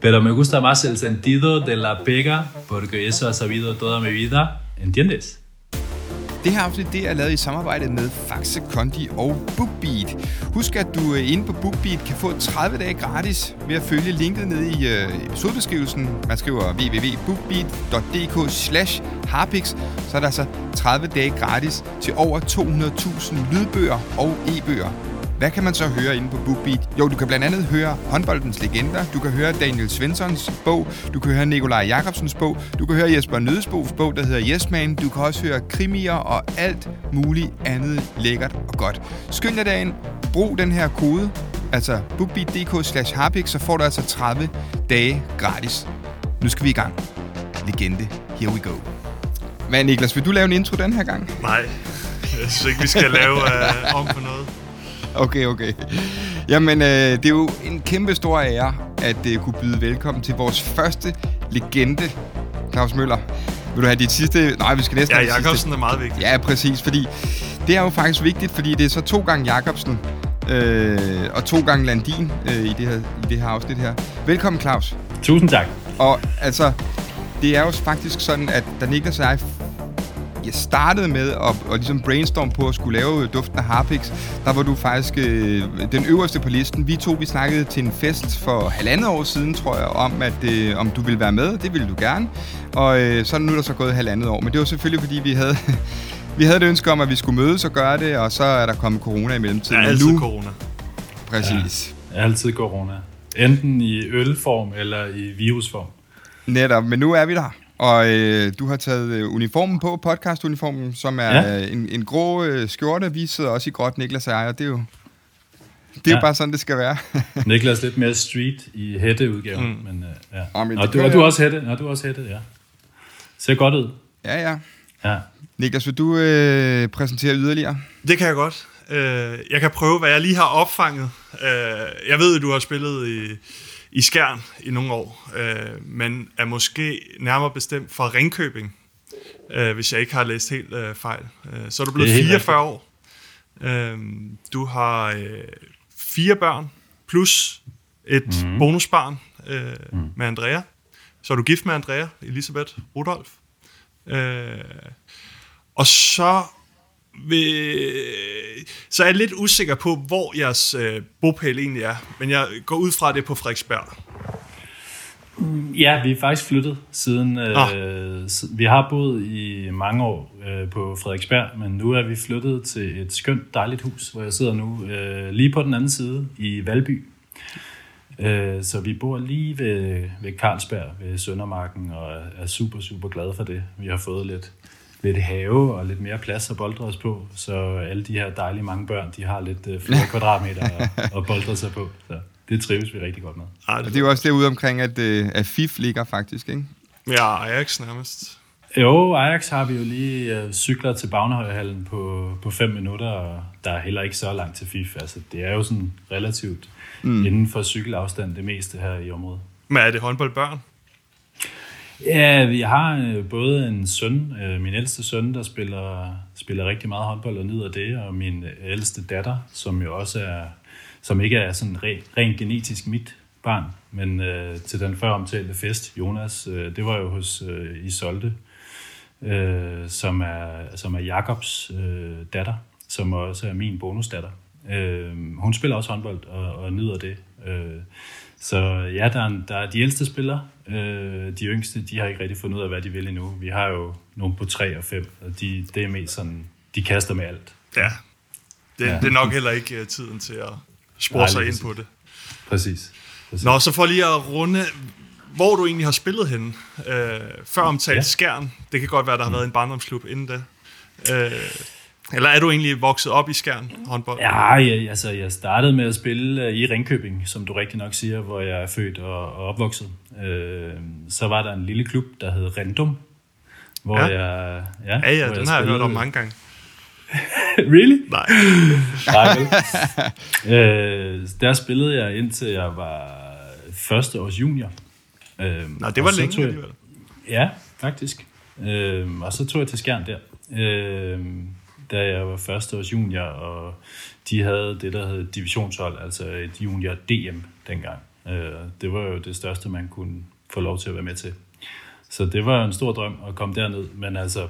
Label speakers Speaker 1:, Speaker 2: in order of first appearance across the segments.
Speaker 1: Pero me gusta más el sentido de la pega, porque eso ha sabido toda mi vida, ¿entiendes?
Speaker 2: Det her afsnit det er lavet i samarbejde med Faxe Kondi og BookBeat. Husk, at du øh, inde på BookBeat kan få 30 dage gratis ved at følge linket nede i øh, episodebeskrivelsen. Man skriver www.bookbeat.dk slash harpix, så er der altså 30 dage gratis til over 200.000 lydbøger og e-bøger. Hvad kan man så høre inde på BookBeat? Jo, du kan blandt andet høre håndboldens legender, du kan høre Daniel Svenssons bog, du kan høre Nikolaj Jakobsens bog, du kan høre Jesper Nødesbos bog, der hedder Yes Man, du kan også høre krimier og alt muligt andet lækkert og godt. Skynd dig derind, brug den her kode, altså bookbeat.dk slash harpix, så får du altså 30 dage gratis. Nu skal vi i gang. Legende, here we go. Hvad, Niklas, vil du lave en intro den her gang?
Speaker 3: Nej, jeg synes ikke, vi skal lave øh, om på noget.
Speaker 2: Okay, okay. Jamen, øh, det er jo en kæmpe stor ære at uh, kunne byde velkommen til vores første legende, Claus Møller. Vil du have dit sidste... Nej, vi skal næsten
Speaker 3: Ja,
Speaker 2: have dit
Speaker 3: Jacobsen
Speaker 2: sidste.
Speaker 3: er meget vigtig.
Speaker 2: Ja, præcis, fordi det er jo faktisk vigtigt, fordi det er så to gange Jacobsen øh, og to gange Landin øh, i, det her, i det her afsnit her. Velkommen, Claus.
Speaker 1: Tusind tak.
Speaker 2: Og altså, det er jo faktisk sådan, at da Niklas og jeg jeg startede med at, at ligesom brainstorm på at skulle lave duften af Harpix, der var du faktisk øh, den øverste på listen. Vi to, vi snakkede til en fest for halvandet år siden, tror jeg, om at øh, om du ville være med. Det ville du gerne. Og øh, så er nu er der så gået halvandet år. Men det var selvfølgelig, fordi vi havde, vi havde et ønske om, at vi skulle mødes og gøre det, og så er der kommet corona i mellemtiden.
Speaker 3: Er
Speaker 2: Men
Speaker 3: altid
Speaker 2: nu,
Speaker 3: corona.
Speaker 2: Præcis.
Speaker 1: Altid corona. Enten i ølform eller i virusform.
Speaker 2: Netop, men nu er vi der. Og øh, du har taget øh, uniformen på, podcastuniformen, som er
Speaker 1: Ja.
Speaker 2: en, en grå øh, skjorte. Vi sidder også i gråt, Niklas og jeg, og det er jo, det er
Speaker 1: Ja.
Speaker 2: jo bare sådan, det skal være.
Speaker 1: Niklas lidt mere street i hætteudgaven. Mm. Men, uh, ja.
Speaker 2: Åh, men
Speaker 1: og, du, og du er også hætte. Nå, du er også hætte, ja. Ser godt ud.
Speaker 2: ja, ja.
Speaker 1: Ja.
Speaker 2: Niklas, vil du øh, præsentere yderligere?
Speaker 3: Det kan jeg godt. Øh, jeg kan prøve, hvad jeg lige har opfanget. Øh, jeg ved, at du har spillet i, i Skjern i nogle år, øh, men er måske nærmere bestemt fra Ringkøbing, øh, hvis jeg ikke har læst helt øh, fejl. Øh, så er du blevet
Speaker 1: Det er helt
Speaker 3: 44 år. Øh, du har øh, fire børn, plus et mm. bonusbarn øh, mm. med Andrea. Så er du gift med Andrea, Elisabeth Rudolf. Øh, og så så er jeg lidt usikker på, hvor jeres øh, bopæl egentlig er. Men jeg går ud fra det på Frederiksberg.
Speaker 1: Ja, vi er faktisk flyttet siden...
Speaker 3: Ah.
Speaker 1: Øh, si- vi har boet i mange år øh, på Frederiksberg, men nu er vi flyttet til et skønt, dejligt hus, hvor jeg sidder nu øh, lige på den anden side i Valby. Øh, så vi bor lige ved, ved Carlsberg, ved Søndermarken, og er super, super glade for det. Vi har fået lidt, lidt have og lidt mere plads at boldre os på, så alle de her dejlige mange børn, de har lidt øh, flere kvadratmeter at, at boldre sig på. Så det trives vi rigtig godt med.
Speaker 3: Ej,
Speaker 2: Og det er jo også derude omkring, at, øh, at FIF ligger faktisk, ikke?
Speaker 3: Ja, Ajax nærmest.
Speaker 1: Jo, Ajax har vi jo lige øh, cykler til Bagnehøjhallen på, på fem minutter, og der er heller ikke så langt til FIF. Altså, det er jo sådan relativt mm. inden for cykelafstand det meste her i området.
Speaker 3: Men er det håndboldbørn?
Speaker 1: Ja, vi har øh, både en søn, øh, min ældste søn, der spiller, spiller rigtig meget håndbold og nyder det, og min ældste datter, som jo også er, som ikke er sådan re, rent genetisk mit barn, men øh, til den før omtalte fest, Jonas, øh, det var jo hos øh, Isolde, øh, som er, som er Jakobs øh, datter, som også er min bonusdatter. Øh, hun spiller også håndbold og, og nyder det. Øh, så ja, der er, en- der er de ældste spillere. Øh, de yngste, de har ikke rigtig fundet ud af, hvad de vil endnu. Vi har jo nogle på 3 og 5, og de, det er mest sådan, de kaster med alt.
Speaker 3: Ja. Det,
Speaker 1: Ja.
Speaker 3: det er nok heller ikke uh, tiden til at spore
Speaker 1: Nej,
Speaker 3: sig ind
Speaker 1: præcis.
Speaker 3: på det.
Speaker 1: Præcis. præcis.
Speaker 3: Nå, så for lige at runde, hvor du egentlig har spillet henne. Øh, før omtalt
Speaker 1: Ja.
Speaker 3: Skjern. Det kan godt være, der har været en barndomsklub inden da. Øh, eller er du egentlig vokset op i Skjern håndbold?
Speaker 1: Ja, jeg, altså, jeg startede med at spille øh, i Ringkøbing, som du rigtig nok siger, hvor jeg er født og, og opvokset. Øh, så var der en lille klub, der hed Rendum, hvor
Speaker 3: Ja.
Speaker 1: jeg... Ja,
Speaker 3: Ja, ja, den har jeg hørt om
Speaker 1: spillede-
Speaker 3: mange gange.
Speaker 1: really?
Speaker 3: Nej.
Speaker 1: Nej, vel? øh, der spillede jeg indtil jeg var første års junior. Øh,
Speaker 3: Nå, det var længe
Speaker 1: jeg-
Speaker 3: alligevel.
Speaker 1: Ja, faktisk. Øh, og så tog jeg til Skjern der, øh, da jeg var første års junior, og de havde det, der hed divisionshold, altså et junior DM dengang. Øh, det var jo det største, man kunne få lov til at være med til. Så det var en stor drøm at komme derned, men altså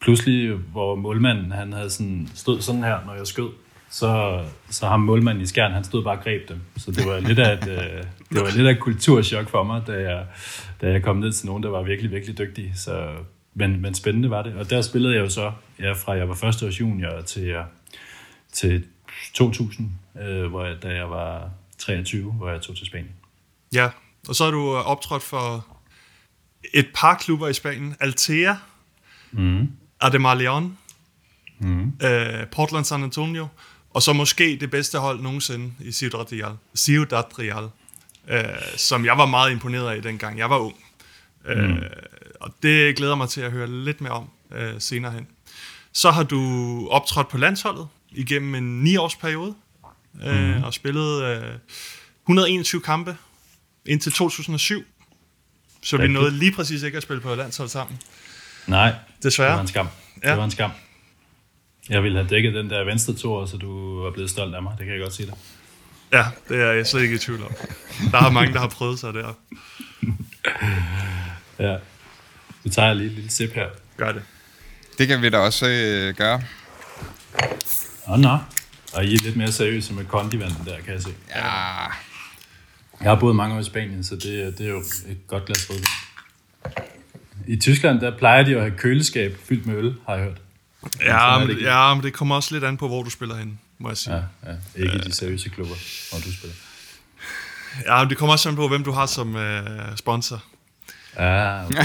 Speaker 1: pludselig, hvor målmanden han havde sådan, stod sådan her, når jeg skød, så, så ham målmanden i skærn, han stod bare og greb dem. Så det var lidt af et, øh, det var lidt af et kulturschok for mig, da jeg, da jeg kom ned til nogen, der var virkelig, virkelig dygtige. Så, men, men spændende var det. Og der spillede jeg jo så, ja, fra jeg var første års junior til, til 2000, øh, hvor jeg, da jeg var 23, hvor jeg tog til Spanien.
Speaker 3: Ja, og så har du optrådt for et par klubber i Spanien. Altea, mm. Ademar Leon, mm. øh, Portland San Antonio, og så måske det bedste hold nogensinde i Ciudad Real, Ciudad Real øh, som jeg var meget imponeret af dengang jeg var ung. Øh, mm. Øh, og det glæder mig til at høre lidt mere om øh, senere hen. Så har du optrådt på landsholdet igennem en 9-års periode, øh, mm. og spillet øh, 121 kampe indtil 2007. Så vi nåede lige præcis ikke at spille på landshold sammen.
Speaker 1: Nej,
Speaker 3: Desværre.
Speaker 1: det var en skam. Ja. Det var en skam. Jeg ville have dækket den der venstre tor, så du var blevet stolt af mig. Det kan jeg godt sige dig.
Speaker 3: Ja, det er jeg slet ikke i tvivl om. Der er mange, der har prøvet sig der.
Speaker 1: ja. Nu tager jeg lige et lille sip her.
Speaker 3: Gør det.
Speaker 2: Det kan vi da også øh, gøre.
Speaker 1: Åh, oh, nå. Og I er lidt mere seriøse med kondivanden der, kan jeg se.
Speaker 2: Ja.
Speaker 1: Jeg har boet mange år i Spanien, så det, det er jo et godt glas rødvin. I Tyskland, der plejer de at have køleskab fyldt med øl, har jeg hørt.
Speaker 3: Ja, men, ja, men det kommer også lidt an på, hvor du spiller hen, må jeg sige.
Speaker 1: Ja, ja. Ikke i de seriøse klubber, hvor du spiller.
Speaker 3: Ja, men det kommer også an på, hvem du har som uh, sponsor.
Speaker 1: Okay.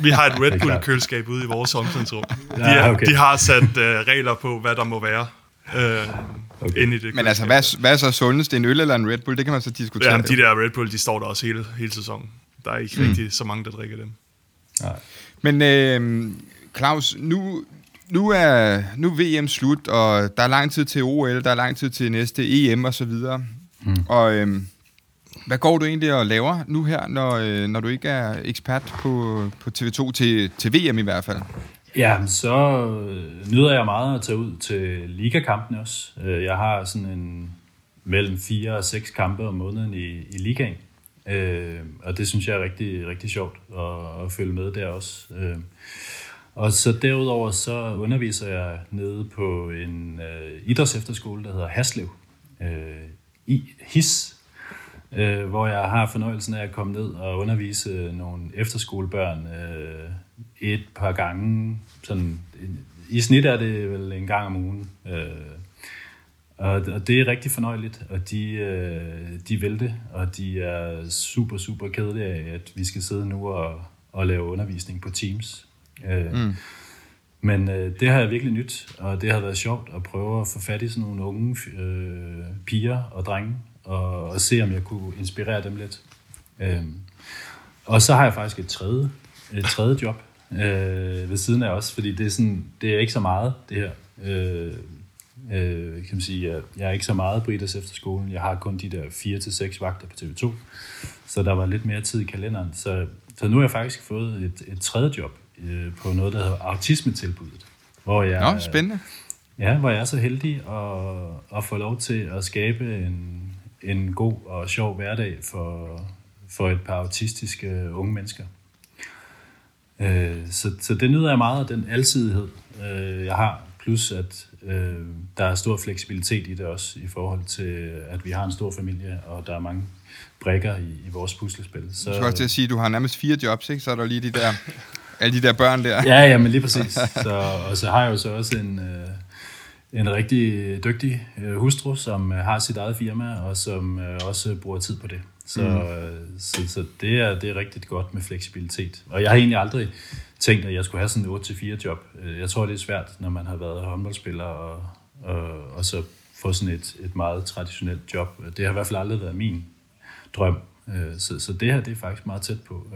Speaker 3: Vi har et Red Bull-køleskab ude i vores omklædningsrum. De, ja, okay. de har sat uh, regler på, hvad der må være. Uh, okay. inde i det
Speaker 2: Men altså, hvad, hvad er så sundest? En øl eller en Red Bull? Det kan man så diskutere.
Speaker 3: Ja, de der Red Bull, de står der også hele, hele sæsonen. Der er ikke mm. rigtig så mange, der drikker dem.
Speaker 2: Nej. Men øh, Claus, nu, nu er, nu er VM slut, og der er lang tid til OL, der er lang tid til næste EM og så videre. Mm. Og øh, hvad går du egentlig og laver nu her, når, øh, når du ikke er ekspert på, på TV2 til, til VM i hvert fald?
Speaker 1: Ja, så øh, nyder jeg meget at tage ud til ligakampene også. Øh, jeg har sådan en mellem fire og seks kampe om måneden i, i ligaen. Øh, og det synes jeg er rigtig, rigtig sjovt at, at følge med der også. Øh, og så derudover så underviser jeg nede på en øh, idrætsefterskole, der hedder Haslev. Øh, i HIS, øh, hvor jeg har fornøjelsen af at komme ned og undervise nogle efterskolebørn øh, et par gange. Sådan, I snit er det vel en gang om ugen. Øh, og, og det er rigtig fornøjeligt, og de, øh, de vil det, og de er super, super kedelige af, at vi skal sidde nu og, og lave undervisning på Teams. Øh, mm. Men øh, det har jeg virkelig nyt, og det har været sjovt at prøve at få fat i sådan nogle unge øh, piger og drenge, og, og se om jeg kunne inspirere dem lidt. Øh, og så har jeg faktisk et tredje, et tredje job øh, ved siden af også, fordi det er, sådan, det er ikke så meget, det her. Øh, øh, kan man sige, jeg, jeg er ikke så meget på idræts efterskolen. Jeg har kun de der 4-6 vagter på TV2, så der var lidt mere tid i kalenderen. Så, så nu har jeg faktisk fået et, et tredje job øh, på noget, der hedder autismetilbuddet. Hvor jeg,
Speaker 2: Nå, spændende.
Speaker 1: Ja, hvor jeg er så heldig at, at få lov til at skabe en, en god og sjov hverdag for, for et par autistiske unge mennesker. Øh, så, så det nyder jeg meget af den alsidighed, øh, jeg har. Plus at øh, der er stor fleksibilitet i det også, i forhold til, at vi har en stor familie, og der er mange brækker i, i vores puslespil.
Speaker 2: Så, du skal også til at sige, at du har nærmest fire jobs, ikke? Så er der lige de der, alle de der børn der.
Speaker 1: Ja, ja, men lige præcis. Så, og så har jeg jo så også en, øh, en rigtig dygtig øh, hustru, som øh, har sit eget firma, og som øh, også bruger tid på det. Så, mm. så, så det, er, det er rigtig godt med fleksibilitet. Og jeg har egentlig aldrig tænkt, at jeg skulle have sådan en 8-4 job. Jeg tror, det er svært, når man har været håndboldspiller, og, og, og så få sådan et, et meget traditionelt job. Det har i hvert fald aldrig været min drøm. Så, så det her, det er faktisk meget tæt på.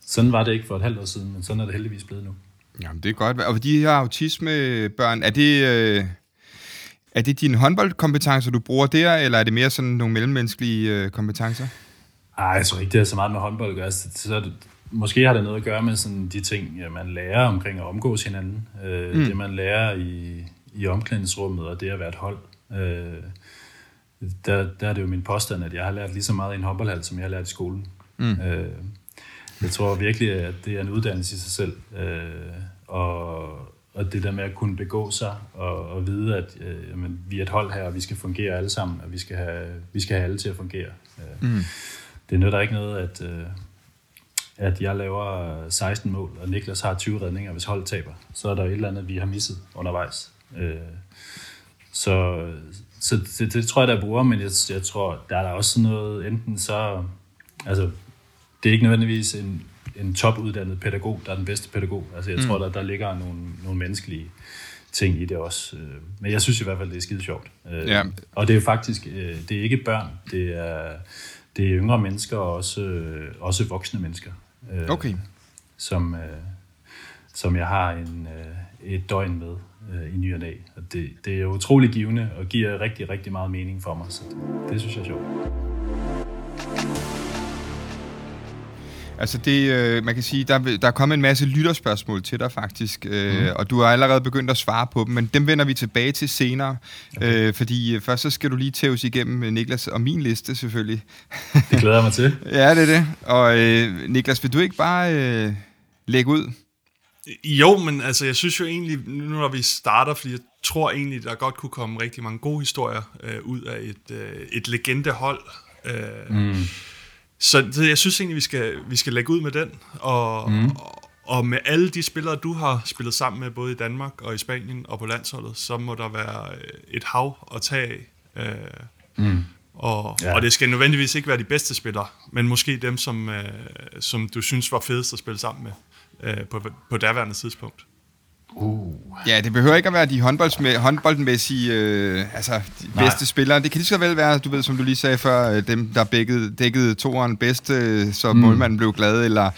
Speaker 1: Sådan var det ikke for et halvt år siden, men sådan er det heldigvis blevet nu.
Speaker 2: Jamen, det er godt. Og de her autismebørn, er det, øh, er det dine håndboldkompetencer, du bruger der, eller er det mere sådan nogle mellemmenneskelige øh, kompetencer?
Speaker 1: Nej, jeg tror ikke, det er så meget med håndbold at gøre. Så, så det, måske har det noget at gøre med sådan de ting, man lærer omkring at omgås hinanden. Øh, mm. Det, man lærer i, i omklædningsrummet og det at være et hold. Øh, der, der er det jo min påstand, at jeg har lært lige så meget i en håndboldhal, som jeg har lært i skolen. Mm. Øh, jeg tror virkelig, at det er en uddannelse i sig selv. Øh, og, og det der med at kunne begå sig og, og vide, at øh, jamen, vi er et hold her, og vi skal fungere alle sammen, og vi skal have, vi skal have alle til at fungere. Øh, mm. Det nytter ikke noget, at, øh, at jeg laver 16 mål, og Niklas har 20 redninger, hvis holdet taber. Så er der et eller andet, vi har misset undervejs. Øh, så så det, det tror jeg, der bruger, men jeg, jeg tror, der er der også noget, enten så, altså, det er ikke nødvendigvis en, en topuddannet pædagog, der er den bedste pædagog. Altså, jeg mm. tror, der, der ligger nogle, nogle menneskelige ting i det også. Øh, men jeg synes i hvert fald, det er skide sjovt. Øh, ja. Og det er faktisk, øh, det er ikke børn, det er, det er yngre mennesker og også, også voksne mennesker.
Speaker 2: Okay.
Speaker 1: Som, som jeg har en, et døgn med i ny og næ. Og det, det er utrolig givende og giver rigtig, rigtig meget mening for mig, så det, det synes jeg er sjovt.
Speaker 2: Altså det, øh, man kan sige, der, der er kommet en masse lytterspørgsmål til dig faktisk, øh, mm. og du har allerede begyndt at svare på dem, men dem vender vi tilbage til senere, okay. øh, fordi først så skal du lige tæves igennem Niklas og min liste selvfølgelig.
Speaker 1: Det glæder jeg mig til.
Speaker 2: ja, det er det. Og øh, Niklas, vil du ikke bare øh, lægge ud?
Speaker 3: Jo, men altså, jeg synes jo egentlig, nu når vi starter, fordi jeg tror egentlig, der godt kunne komme rigtig mange gode historier øh, ud af et, øh, et legendehold. Øh, mm. Så det, jeg synes egentlig, vi skal, vi skal lægge ud med den, og, mm. og, og med alle de spillere, du har spillet sammen med, både i Danmark og i Spanien og på landsholdet, så må der være øh, et hav at tage af. Øh, mm. Og, ja. og det skal nødvendigvis ikke være de bedste spillere, men måske dem, som, øh, som du synes var fedest at spille sammen med øh, på, på daværende tidspunkt.
Speaker 2: Uh. Ja, det behøver ikke at være de håndboldsmæ- håndboldmæssige, øh, altså de Nej. bedste spillere. Det kan lige så vel være, du ved, som du lige sagde før, øh, dem, der dækkede, dækkede toeren bedst, øh, så mm. målmanden blev glad, eller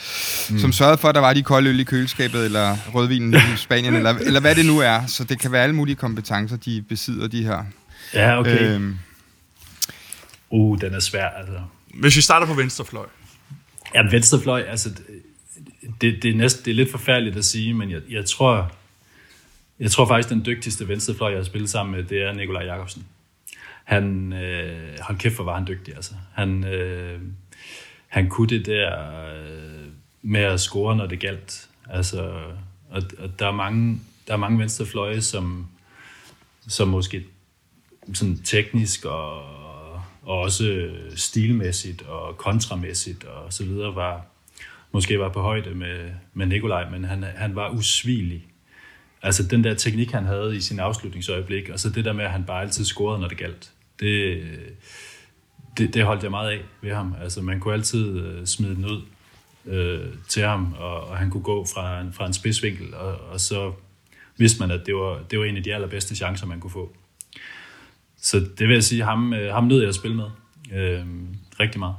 Speaker 2: mm. som sørgede for, at der var de kolde øl i køleskabet, eller rødvinen i Spanien, eller, eller hvad det nu er. Så det kan være alle mulige kompetencer, de besidder, de her.
Speaker 1: Ja, okay. Øhm. Uh, den er svær, altså.
Speaker 3: Hvis vi starter på venstrefløj.
Speaker 1: Ja, venstrefløj, altså det, det, det, er næsten, det er lidt forfærdeligt at sige, men jeg, jeg tror, jeg tror faktisk, den dygtigste venstrefløj, jeg har spillet sammen med, det er Nikolaj Jakobsen. Han, øh, hold kæft, hvor var han dygtig, altså. Han, øh, han kunne det der øh, med at score, når det galt. Altså, og, og der er mange, der er mange venstrefløje, som, som måske sådan teknisk og, og også stilmæssigt og kontramæssigt og så videre var, måske var på højde med, med Nikolaj, men han, han var usvigelig. Altså den der teknik, han havde i sin afslutningsøjeblik, og så det der med, at han bare altid scorede, når det galt, det, det, det holdt jeg meget af ved ham. Altså man kunne altid øh, smide den ud øh, til ham, og, og han kunne gå fra en, fra en spidsvinkel, og, og så vidste man, at det var, det var en af de allerbedste chancer, man kunne få. Så det vil jeg sige, ham, øh, ham nød jeg at spille med øh, rigtig meget.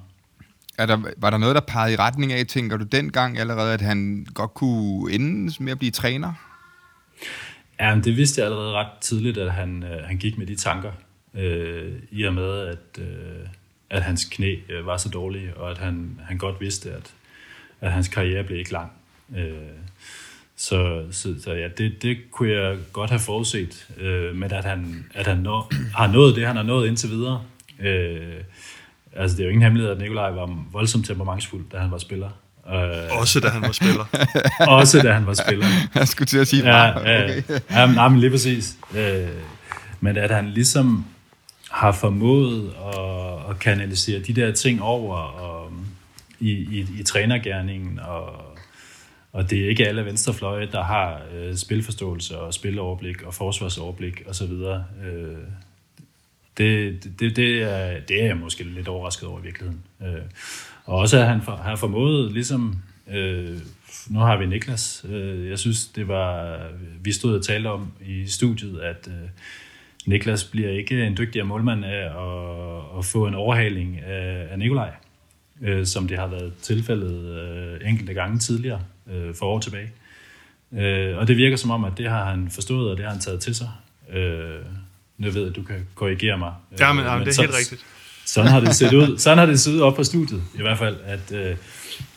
Speaker 2: Er der, var der noget, der pegede i retning af, tænker du dengang allerede, at han godt kunne ende med at blive træner?
Speaker 1: Ja, men det vidste jeg allerede ret tidligt, at han, øh, han gik med de tanker, øh, i og med, at, øh, at hans knæ øh, var så dårlig, og at han, han godt vidste, at, at hans karriere blev ikke lang. Øh, så, så, så ja, det, det kunne jeg godt have forudset, øh, men at han, at han nå, har nået det, han har nået indtil videre, øh, Altså, det er jo ingen hemmelighed, at Nikolaj var voldsomt temperamentsfuld, da han var spiller.
Speaker 3: Øh, også da han var spiller.
Speaker 1: også da han var spiller.
Speaker 2: Jeg skulle til at sige
Speaker 1: ja, okay. ja, ja, men lige præcis. Øh, men at han ligesom har formået at, at kanalisere de der ting over og, i, i, i trænergærningen, og, og det er ikke alle venstrefløje, der har øh, spilforståelse og spiloverblik og forsvarsoverblik osv. Øh, det, det, det, er, det er jeg måske lidt overrasket over i virkeligheden. Øh, og også at han for, har formået, ligesom, øh, nu har vi Niklas, øh, jeg synes, det var, vi stod og talte om i studiet, at øh, Niklas bliver ikke en dygtigere målmand af at, at få en overhaling af, af Nikolaj, øh, som det har været tilfældet øh, enkelte gange tidligere, øh, for år tilbage. Øh, og det virker som om, at det har han forstået, og det har han taget til sig. Øh, nu ved at du kan korrigere mig.
Speaker 3: Ja, men, øh, men det er så, helt rigtigt.
Speaker 1: sådan har det set ud. Sådan har det set ud op på studiet, i hvert fald, at, øh,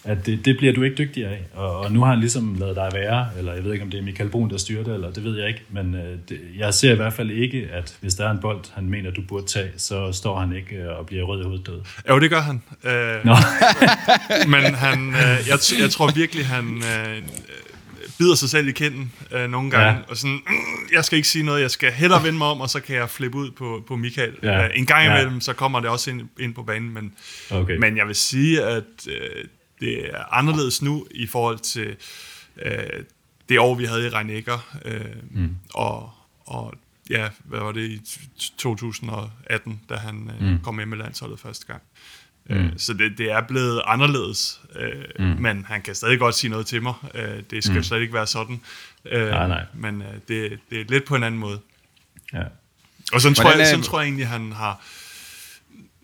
Speaker 1: at det, det bliver du ikke dygtig af. Og, og nu har han ligesom lavet dig være, eller jeg ved ikke, om det er Michael Brun, der styrer det, eller det ved jeg ikke, men øh, det, jeg ser i hvert fald ikke, at hvis der er en bold, han mener, du burde tage, så står han ikke øh, og bliver rød i hovedet død.
Speaker 3: Jo, det gør han. Øh,
Speaker 1: Nå.
Speaker 3: men han, øh, jeg, jeg tror virkelig, han øh, bider sig selv i kinden øh, nogle gange,
Speaker 1: Ja.
Speaker 3: ja. og sådan, mm, jeg skal ikke sige noget, jeg skal hellere vende mig om, og så kan jeg flippe ud på, på Michael.
Speaker 1: Ja.
Speaker 3: Ja. Øh, en gang
Speaker 1: Ja.
Speaker 3: imellem, så kommer det også ind, ind på banen, men,
Speaker 1: Okay.
Speaker 3: men jeg vil sige, at øh, det er anderledes nu i forhold til øh, det år, vi havde i Reinecker, øh, mm. og, og ja, hvad var det i 2018, da han øh, mm. kom med med landsholdet første gang. Mm. Så det, det er blevet anderledes, øh, mm. men han kan stadig godt sige noget til mig. Øh, det skal mm. slet ikke være sådan. Øh,
Speaker 1: Nej, nej.
Speaker 3: Men øh, det, det er lidt på en anden måde.
Speaker 1: Ja.
Speaker 3: Og sådan tror,
Speaker 2: Hvordan
Speaker 3: jeg,
Speaker 2: er-
Speaker 3: sådan tror jeg egentlig, han har...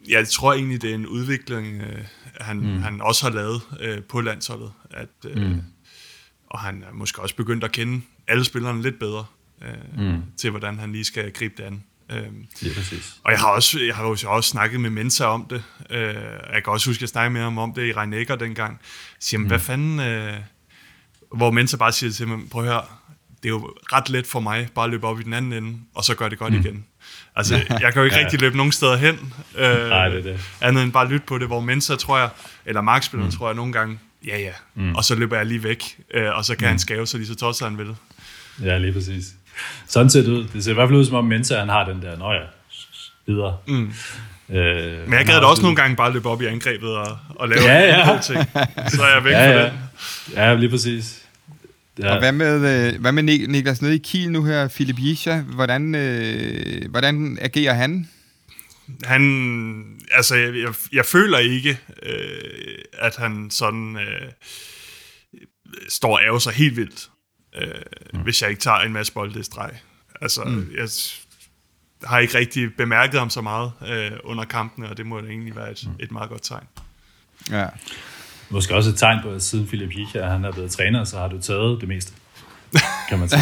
Speaker 3: Jeg tror egentlig, det er en udvikling, øh, han, mm. han også har lavet øh, på landsholdet. At, øh, mm. Og han er måske også begyndt at kende alle spillerne lidt bedre øh, mm. til, hvordan han lige skal gribe det an. Øh,
Speaker 1: Ja, præcis.
Speaker 3: og jeg har også, jeg har jo så også snakket med Mensa om det. Øh, jeg kan også huske, at jeg snakkede med ham om det i Reinecker dengang. Jeg siger, mm. hvad fanden... Øh, hvor Mensa bare siger til mig, prøv at høre, det er jo ret let for mig bare at løbe op i den anden ende, og så gør det godt mm. igen. Altså, jeg kan jo ikke
Speaker 1: Ja.
Speaker 3: rigtig løbe nogen steder hen. Øh,
Speaker 1: Nej, det er det.
Speaker 3: Andet end bare lytte på det, hvor Mensa, tror jeg, eller markspilleren, mm. tror jeg nogle gange, ja ja, mm. og så løber jeg lige væk, øh, og så kan mm. han skave sig lige så tosset han vil.
Speaker 1: Ja, lige præcis. Sådan ser det ud. Det ser i hvert fald ud, som om Mensa, han har den der, nå ja, videre. Mm. Øh,
Speaker 3: Men jeg gad da også nogle gange bare løbe op i angrebet og, og lave
Speaker 1: Ja, ja.
Speaker 3: ting. Så er jeg væk
Speaker 1: Ja,
Speaker 3: fra
Speaker 1: ja.
Speaker 3: den.
Speaker 1: Ja, lige præcis. Ja.
Speaker 2: Og hvad med, øh, hvad med Nik- Niklas nede i Kiel nu her, Philip Jisha? Hvordan, øh, hvordan agerer han?
Speaker 3: Han, altså, jeg, jeg, jeg føler ikke, øh, at han sådan øh, står og ærger sig helt vildt, øh, mm. hvis jeg ikke tager en masse bolde i streg. Altså, mm. jeg har ikke rigtig bemærket ham så meget øh, under kampene, og det må da egentlig være et, mm. et meget godt tegn.
Speaker 2: Ja.
Speaker 1: Måske også et tegn på, at siden Philip Jicha, han er blevet træner, så har du taget det meste. Kan man sige.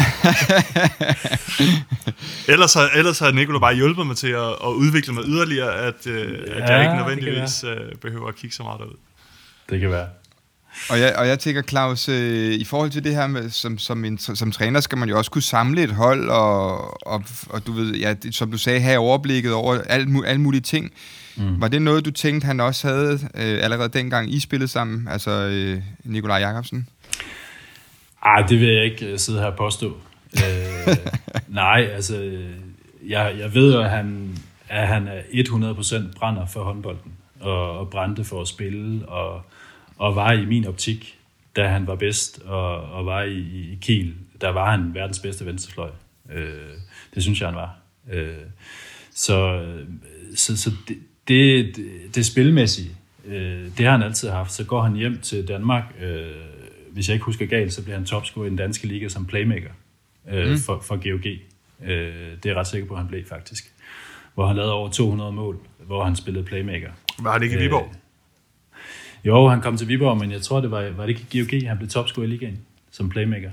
Speaker 3: Ellers har, ellers har Nicolai bare hjulpet mig til at, at udvikle mig yderligere, at, øh, at
Speaker 1: Ja,
Speaker 3: jeg ikke nødvendigvis øh, behøver at kigge så meget derud.
Speaker 1: Det kan være.
Speaker 2: Og jeg, og jeg tænker, Claus, øh, i forhold til det her, med, som, som, en, som træner skal man jo også kunne samle et hold, og, og, og du ved, ja, det- som du sagde, have overblikket over alle, mu- alle mulige ting. Mm. Var det noget, du tænkte, han også havde øh, allerede dengang I spillede sammen, altså øh, Nikolaj Jakobsen?
Speaker 1: Ej, det vil jeg ikke øh, sidde her og påstå. Øh, nej, altså, jeg, jeg ved jo, at han, at han er 100% brænder for håndbolden, og, og brændte for at spille, og, og var i min optik, da han var bedst, og, og var i, i Kiel, der var han verdens bedste venstrefløj. Øh, det synes jeg, han var. Øh, så så, så det, det, det, spilmæssige, øh, det har han altid haft. Så går han hjem til Danmark, øh, hvis jeg ikke husker galt, så bliver han topscorer i den danske liga som playmaker øh, mm. for, for GOG. Øh, det er jeg ret sikker på, at han blev faktisk. Hvor han lavede over 200 mål, hvor han spillede playmaker.
Speaker 3: Var det ikke i Viborg?
Speaker 1: Jo, han kom til Viborg, men jeg tror, det var, var det ikke GOG, han blev topscorer i ligaen som playmaker.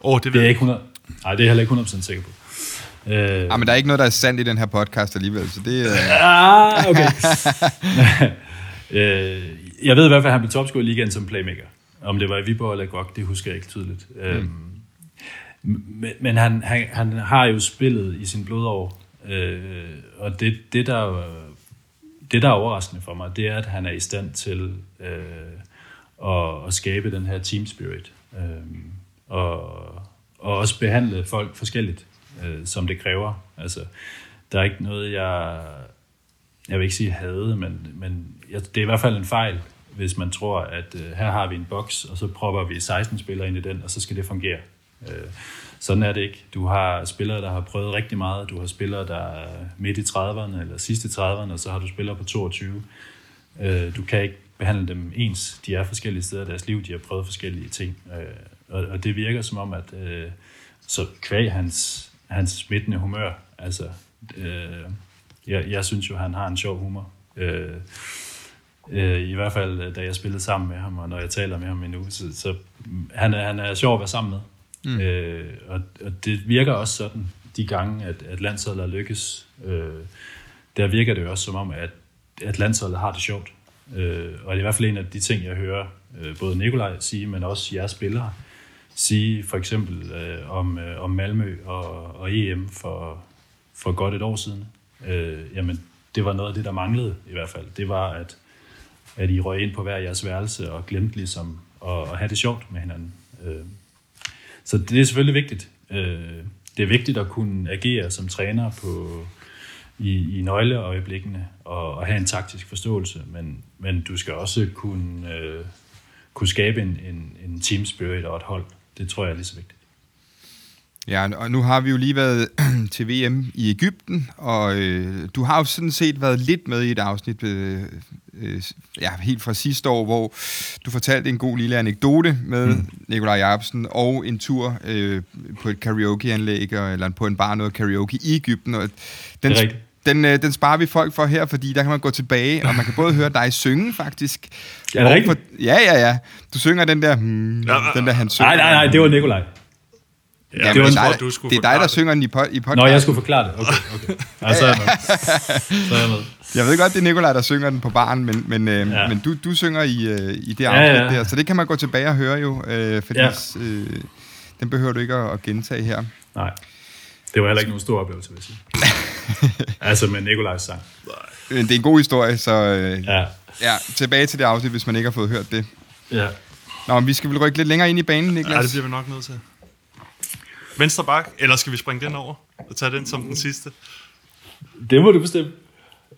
Speaker 3: Åh, oh, det ved
Speaker 1: Det er
Speaker 3: jeg
Speaker 1: ikke 100, nej, det er jeg heller ikke 100% sikker på. Øh,
Speaker 2: Ah, men der er ikke noget, der er sandt i den her podcast alligevel, så det... Øh,
Speaker 1: Ah, okay. øh, jeg ved i hvert fald, at han blev topscorer i ligaen som playmaker. Om det var i Viborg eller GOG, det husker jeg ikke tydeligt. Mm. Øhm, men men han, han, han har jo spillet i sin blodår, øh, og det, det, der, det, der er overraskende for mig, det er, at han er i stand til øh, at, at skabe den her team spirit. Øh, og, og også behandle folk forskelligt, øh, som det kræver. Altså, der er ikke noget, jeg jeg vil ikke sige havde, men, men jeg, det er i hvert fald en fejl, hvis man tror, at øh, her har vi en boks, og så propper vi 16 spillere ind i den, og så skal det fungere. Øh, sådan er det ikke. Du har spillere, der har prøvet rigtig meget. Du har spillere, der er midt i 30'erne, eller sidste 30'erne, og så har du spillere på 22. Øh, du kan ikke behandle dem ens. De er forskellige steder i deres liv. De har prøvet forskellige ting. Øh, og, og det virker som om, at øh, så kvæg hans, hans smittende humør, altså... Øh, jeg, jeg synes jo, han har en sjov humor. Øh, øh, I hvert fald, øh, da jeg spillede sammen med ham, og når jeg taler med ham endnu, så, så mm, han, er, han er sjov at være sammen med. Mm. Øh, og, og det virker også sådan, de gange, at, at landsholdet er lykkes. Øh, der virker det jo også som om, at, at landsholdet har det sjovt. Øh, og det er i hvert fald en af de ting, jeg hører øh, både Nikolaj sige, men også jeres spillere sige, for eksempel øh, om, øh, om Malmø og, og EM for, for godt et år siden. Øh, jamen, det var noget af det, der manglede i hvert fald. Det var, at, at I røg ind på hver jeres værelse og glemte ligesom at, at have det sjovt med hinanden. Øh, så det er selvfølgelig vigtigt. Øh, det er vigtigt at kunne agere som træner på, i, i nøgleøjeblikkene og, og have en taktisk forståelse, men, men du skal også kunne, øh, kunne skabe en, en, en team spirit og et hold. Det tror jeg er lige så vigtigt.
Speaker 2: Ja, og nu har vi jo lige været til VM i Ægypten, og øh, du har jo sådan set været lidt med i et afsnit, øh, øh, ja, helt fra sidste år, hvor du fortalte en god lille anekdote med mm. Nikolaj Jacobsen, og en tur øh, på et karaokeanlæg, eller på en bar noget karaoke i Ægypten. Og den,
Speaker 1: det er rigtigt.
Speaker 2: Den, øh, den sparer vi folk for her, fordi der kan man gå tilbage, og man kan både høre dig synge, faktisk.
Speaker 1: Er det rigtigt?
Speaker 2: Ja, ja, ja. Du synger den der, hmm, ja, den der han synger.
Speaker 1: Nej, nej, nej, det var Nikolaj.
Speaker 2: Ja, det, var dig, du skulle det er dig, der synger den i, pod, i podcast.
Speaker 1: Nå, jeg skulle forklare det. Okay, okay. Ja, så er jeg med. Så er jeg med.
Speaker 2: Jeg ved godt, det er Nikolaj, der synger den på baren, men, men, øh, ja. men du, du synger i, øh, i det afsnit ja, ja. der, så det kan man gå tilbage og høre jo, øh, fordi ja. øh, den behøver du ikke at, at gentage her.
Speaker 1: Nej, det var heller ikke nogen stor oplevelse, vil jeg sige. altså med Nikolajs sang.
Speaker 2: Men det er en god historie, så øh, ja. ja, tilbage til det afsnit, hvis man ikke har fået hørt det.
Speaker 1: Ja.
Speaker 2: Nå, men vi skal vel rykke lidt længere ind i banen, Niklas?
Speaker 3: Ja, det bliver vi nok nødt til. Venstre bak, eller skal vi springe den over og tage den som den sidste?
Speaker 1: Det må du bestemme.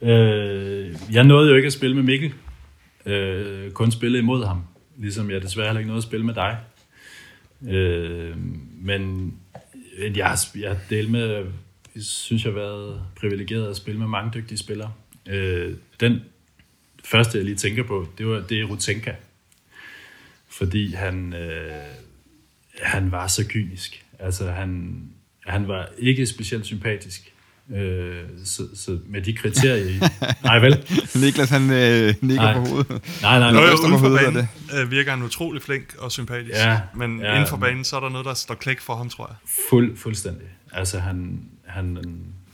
Speaker 1: Øh, jeg nåede jo ikke at spille med Mikkel. Øh, kun spille imod ham. Ligesom jeg desværre heller ikke nåede at spille med dig. Øh, men jeg, jeg del med, jeg synes jeg har været privilegeret at spille med mange dygtige spillere. Øh, den første, jeg lige tænker på, det, var, det er Rutenka. Fordi han, øh, han var så kynisk. Altså, han, han var ikke specielt sympatisk. Øh, så, så med de kriterier... nej, vel?
Speaker 2: Niklas, han øh, nikker nej. på hovedet.
Speaker 1: Nej, nej,
Speaker 3: nej. Nå, uden for banen det. Øh, virker han utrolig flink og sympatisk.
Speaker 1: Ja,
Speaker 3: men ja, inden for banen, så er der noget, der står klik for ham, tror jeg.
Speaker 1: Fuld, fuldstændig. Altså, han, han,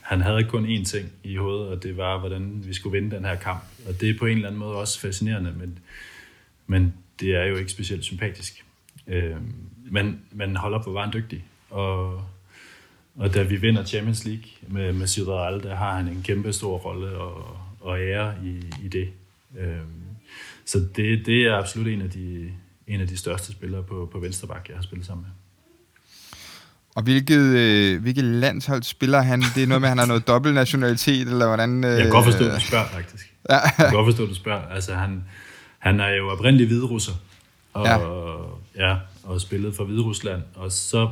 Speaker 1: han havde kun én ting i hovedet, og det var, hvordan vi skulle vinde den her kamp. Og det er på en eller anden måde også fascinerende, men, men det er jo ikke specielt sympatisk. Øh, men, men hold op, hvor var han dygtig. Og, og da vi vinder Champions League med, med Ciudad der har han en kæmpe stor rolle og, og ære i, i det. Øhm, så det, det er absolut en af de, en af de største spillere på, på Vensterbak, jeg har spillet sammen med.
Speaker 2: Og hvilket, øh, hvilket landshold spiller han? Det er noget med, at han har noget dobbelt nationalitet, eller hvordan? Øh...
Speaker 1: Jeg kan godt forstå, at du spørger, faktisk. Ja. jeg kan godt forstå, at du spørger. Altså, han, han er jo oprindelig hviderusser, og, ja. ja, og spillet for Hviderusland, og så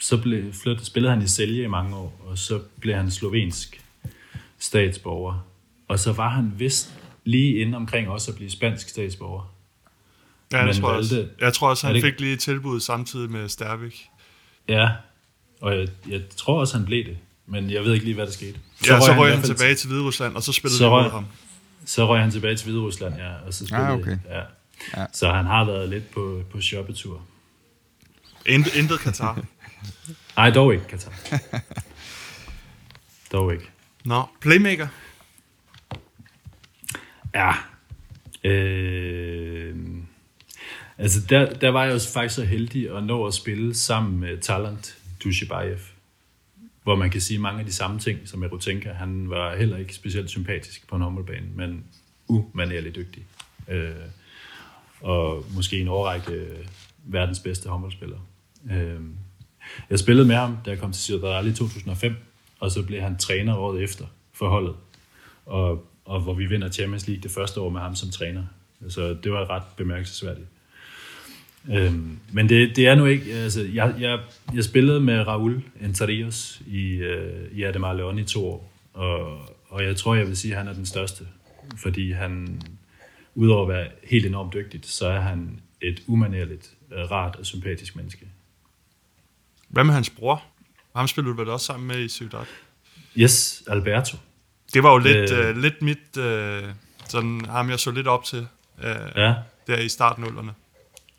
Speaker 1: så blev, flyttede, spillede han i Sælge i mange år, og så blev han slovensk statsborger. Og så var han vist lige inde omkring også at blive spansk statsborger.
Speaker 3: Ja, det tror jeg, også. jeg tror også, han det... fik lige tilbud samtidig med Stærvik.
Speaker 1: Ja, og jeg, jeg tror også, han blev det. Men jeg ved ikke lige, hvad der skete.
Speaker 3: Så ja, så røg han, han tilbage til Hviderusland, og så spillede så røg, ham.
Speaker 1: Så røg han tilbage til Hviderusland, ja. Og så spillede, ah, okay. ja. ja. Så han har været lidt på, på shoppetur.
Speaker 3: Intet, intet Katar.
Speaker 1: Nej, dog ikke, Katar. dog ikke.
Speaker 3: Nå, playmaker?
Speaker 1: Ja. Øh, altså, der, der var jeg jo faktisk så heldig at nå at spille sammen med Talant Dushibayev. Hvor man kan sige mange af de samme ting som Erutenka. Han var heller ikke specielt sympatisk på en håndboldbane, men umanerligt dygtig. Øh, og måske en overrække verdens bedste håndboldspiller. Øh, jeg spillede med ham, da jeg kom til Ciudad i 2005, og så blev han træner året efter for holdet. Og, og hvor vi vinder Champions League det første år med ham som træner. Så det var ret bemærkelsesværdigt. Øhm, men det, det er nu ikke... Altså, jeg, jeg, jeg spillede med Raul Entarios i, øh, i Ademar Leon i to år, og, og jeg tror, jeg vil sige, at han er den største, fordi han, udover at være helt enormt dygtigt, så er han et umanerligt, øh, rart og sympatisk menneske.
Speaker 3: Hvad med hans bror? Ham spillede du vel også sammen med i Ciudad?
Speaker 1: Yes, Alberto.
Speaker 3: Det var jo lidt, øh, uh, lidt mit, uh, sådan ham jeg så lidt op til, uh, ja. der i startnullerne.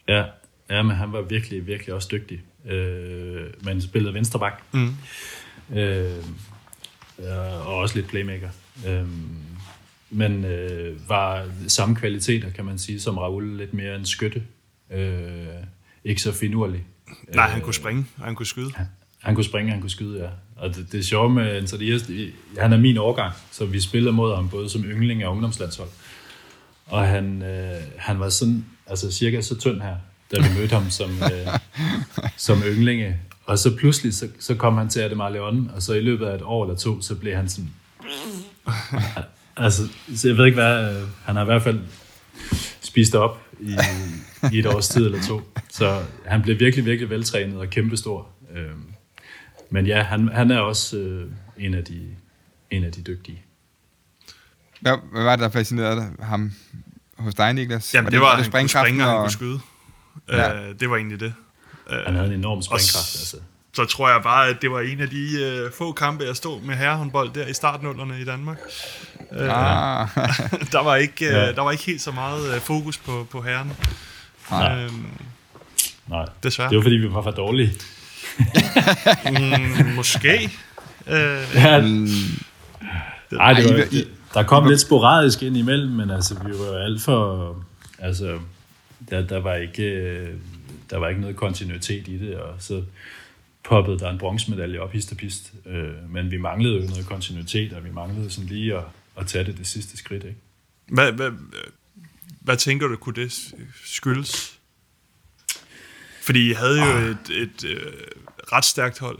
Speaker 1: Ja, ja, men han var virkelig, virkelig også dygtig. Uh, men spillede venstreback. Mm. Uh, og også lidt playmaker. Øhm, men øh, var samme kvaliteter, kan man sige, som Raul, lidt mere en skytte. Øh, ikke så finurlig.
Speaker 3: Nej, han kunne springe, og han kunne skyde.
Speaker 1: Han, han kunne springe, han kunne skyde, ja. Og det, det er sjovt med Ansarias, han er min årgang, så vi spillede mod ham både som yngling og ungdomslandshold. Og han, øh, han var sådan, altså cirka så tynd her, da vi mødte ham som, øh, som ynglinge. Og så pludselig, så, så kom han til Ademar Leon, og så i løbet af et år eller to, så blev han sådan... altså, så jeg ved ikke hvad, øh, han har i hvert fald spist op i, i et års tid eller to. Så han blev virkelig, virkelig veltrænet og kæmpestor. Øh, men ja, han, han er også øh, en, af de, en af de dygtige.
Speaker 2: Hvad, hvad var det, der fascinerede ham hos dig, Niklas?
Speaker 3: Jamen, var det, det var, at han kunne springe, og han kunne skyde. Ja. Øh, det var egentlig det.
Speaker 1: Han havde en enorm springkraft, altså.
Speaker 3: Så tror jeg bare, at det var en af de øh, få kampe, jeg stod med herrehåndbold der i startnullerne i Danmark. Øh, ah. der, var ikke, øh, ja. der var ikke helt så meget øh, fokus på, på herrerne.
Speaker 1: Nej. Øhm, Nej, desværre. det var fordi, vi var for dårlige.
Speaker 3: mm, måske.
Speaker 1: Øh, ja, Nej, det var, det, der kom lidt sporadisk ind imellem, men altså, vi var alt for... Altså, der, der, var ikke, der var ikke noget kontinuitet i det, og så poppede der en bronzemedalje op hist og pist. Øh, men vi manglede jo noget kontinuitet, og vi manglede sådan lige at, at tage det det sidste skridt. Ikke?
Speaker 3: Hvad, hvad, hvad tænker du, kunne det skyldes? Fordi I havde jo ah. et, et, øh, ret stærkt hold,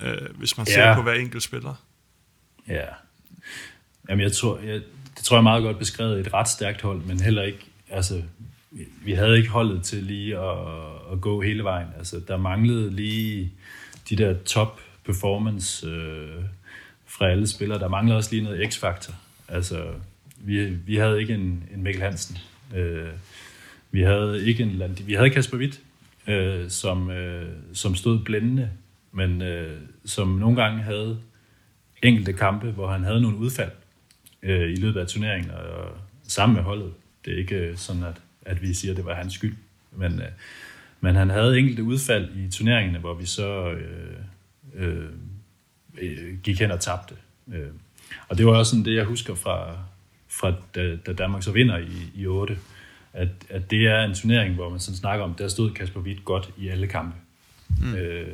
Speaker 3: øh, hvis man ja. ser på hver enkelt spiller.
Speaker 1: Ja. Jamen, jeg tror, jeg, det tror jeg meget godt beskrevet et ret stærkt hold, men heller ikke, altså, vi havde ikke holdet til lige at, at gå hele vejen. Altså, der manglede lige de der top performance øh, fra alle spillere. Der manglede også lige noget x-faktor. Altså, vi, vi havde ikke en, en Mikkel Hansen. Øh, vi havde ikke en vi havde Kasper Witt, øh, som, øh, som stod blændende, men øh, som nogle gange havde enkelte kampe, hvor han havde nogle udfald øh, i løbet af turneringen, og, og sammen med holdet. Det er ikke øh, sådan, at, at vi siger, at det var hans skyld, men, øh, men han havde enkelte udfald i turneringene, hvor vi så øh, øh, øh gik hen og tabte. Øh. Og det var også sådan det, jeg husker fra, fra da, da Danmark så vinder i, i 8, at, at det er en turnering, hvor man sådan snakker om, der stod Kasper Witt godt i alle kampe. Mm. Øh,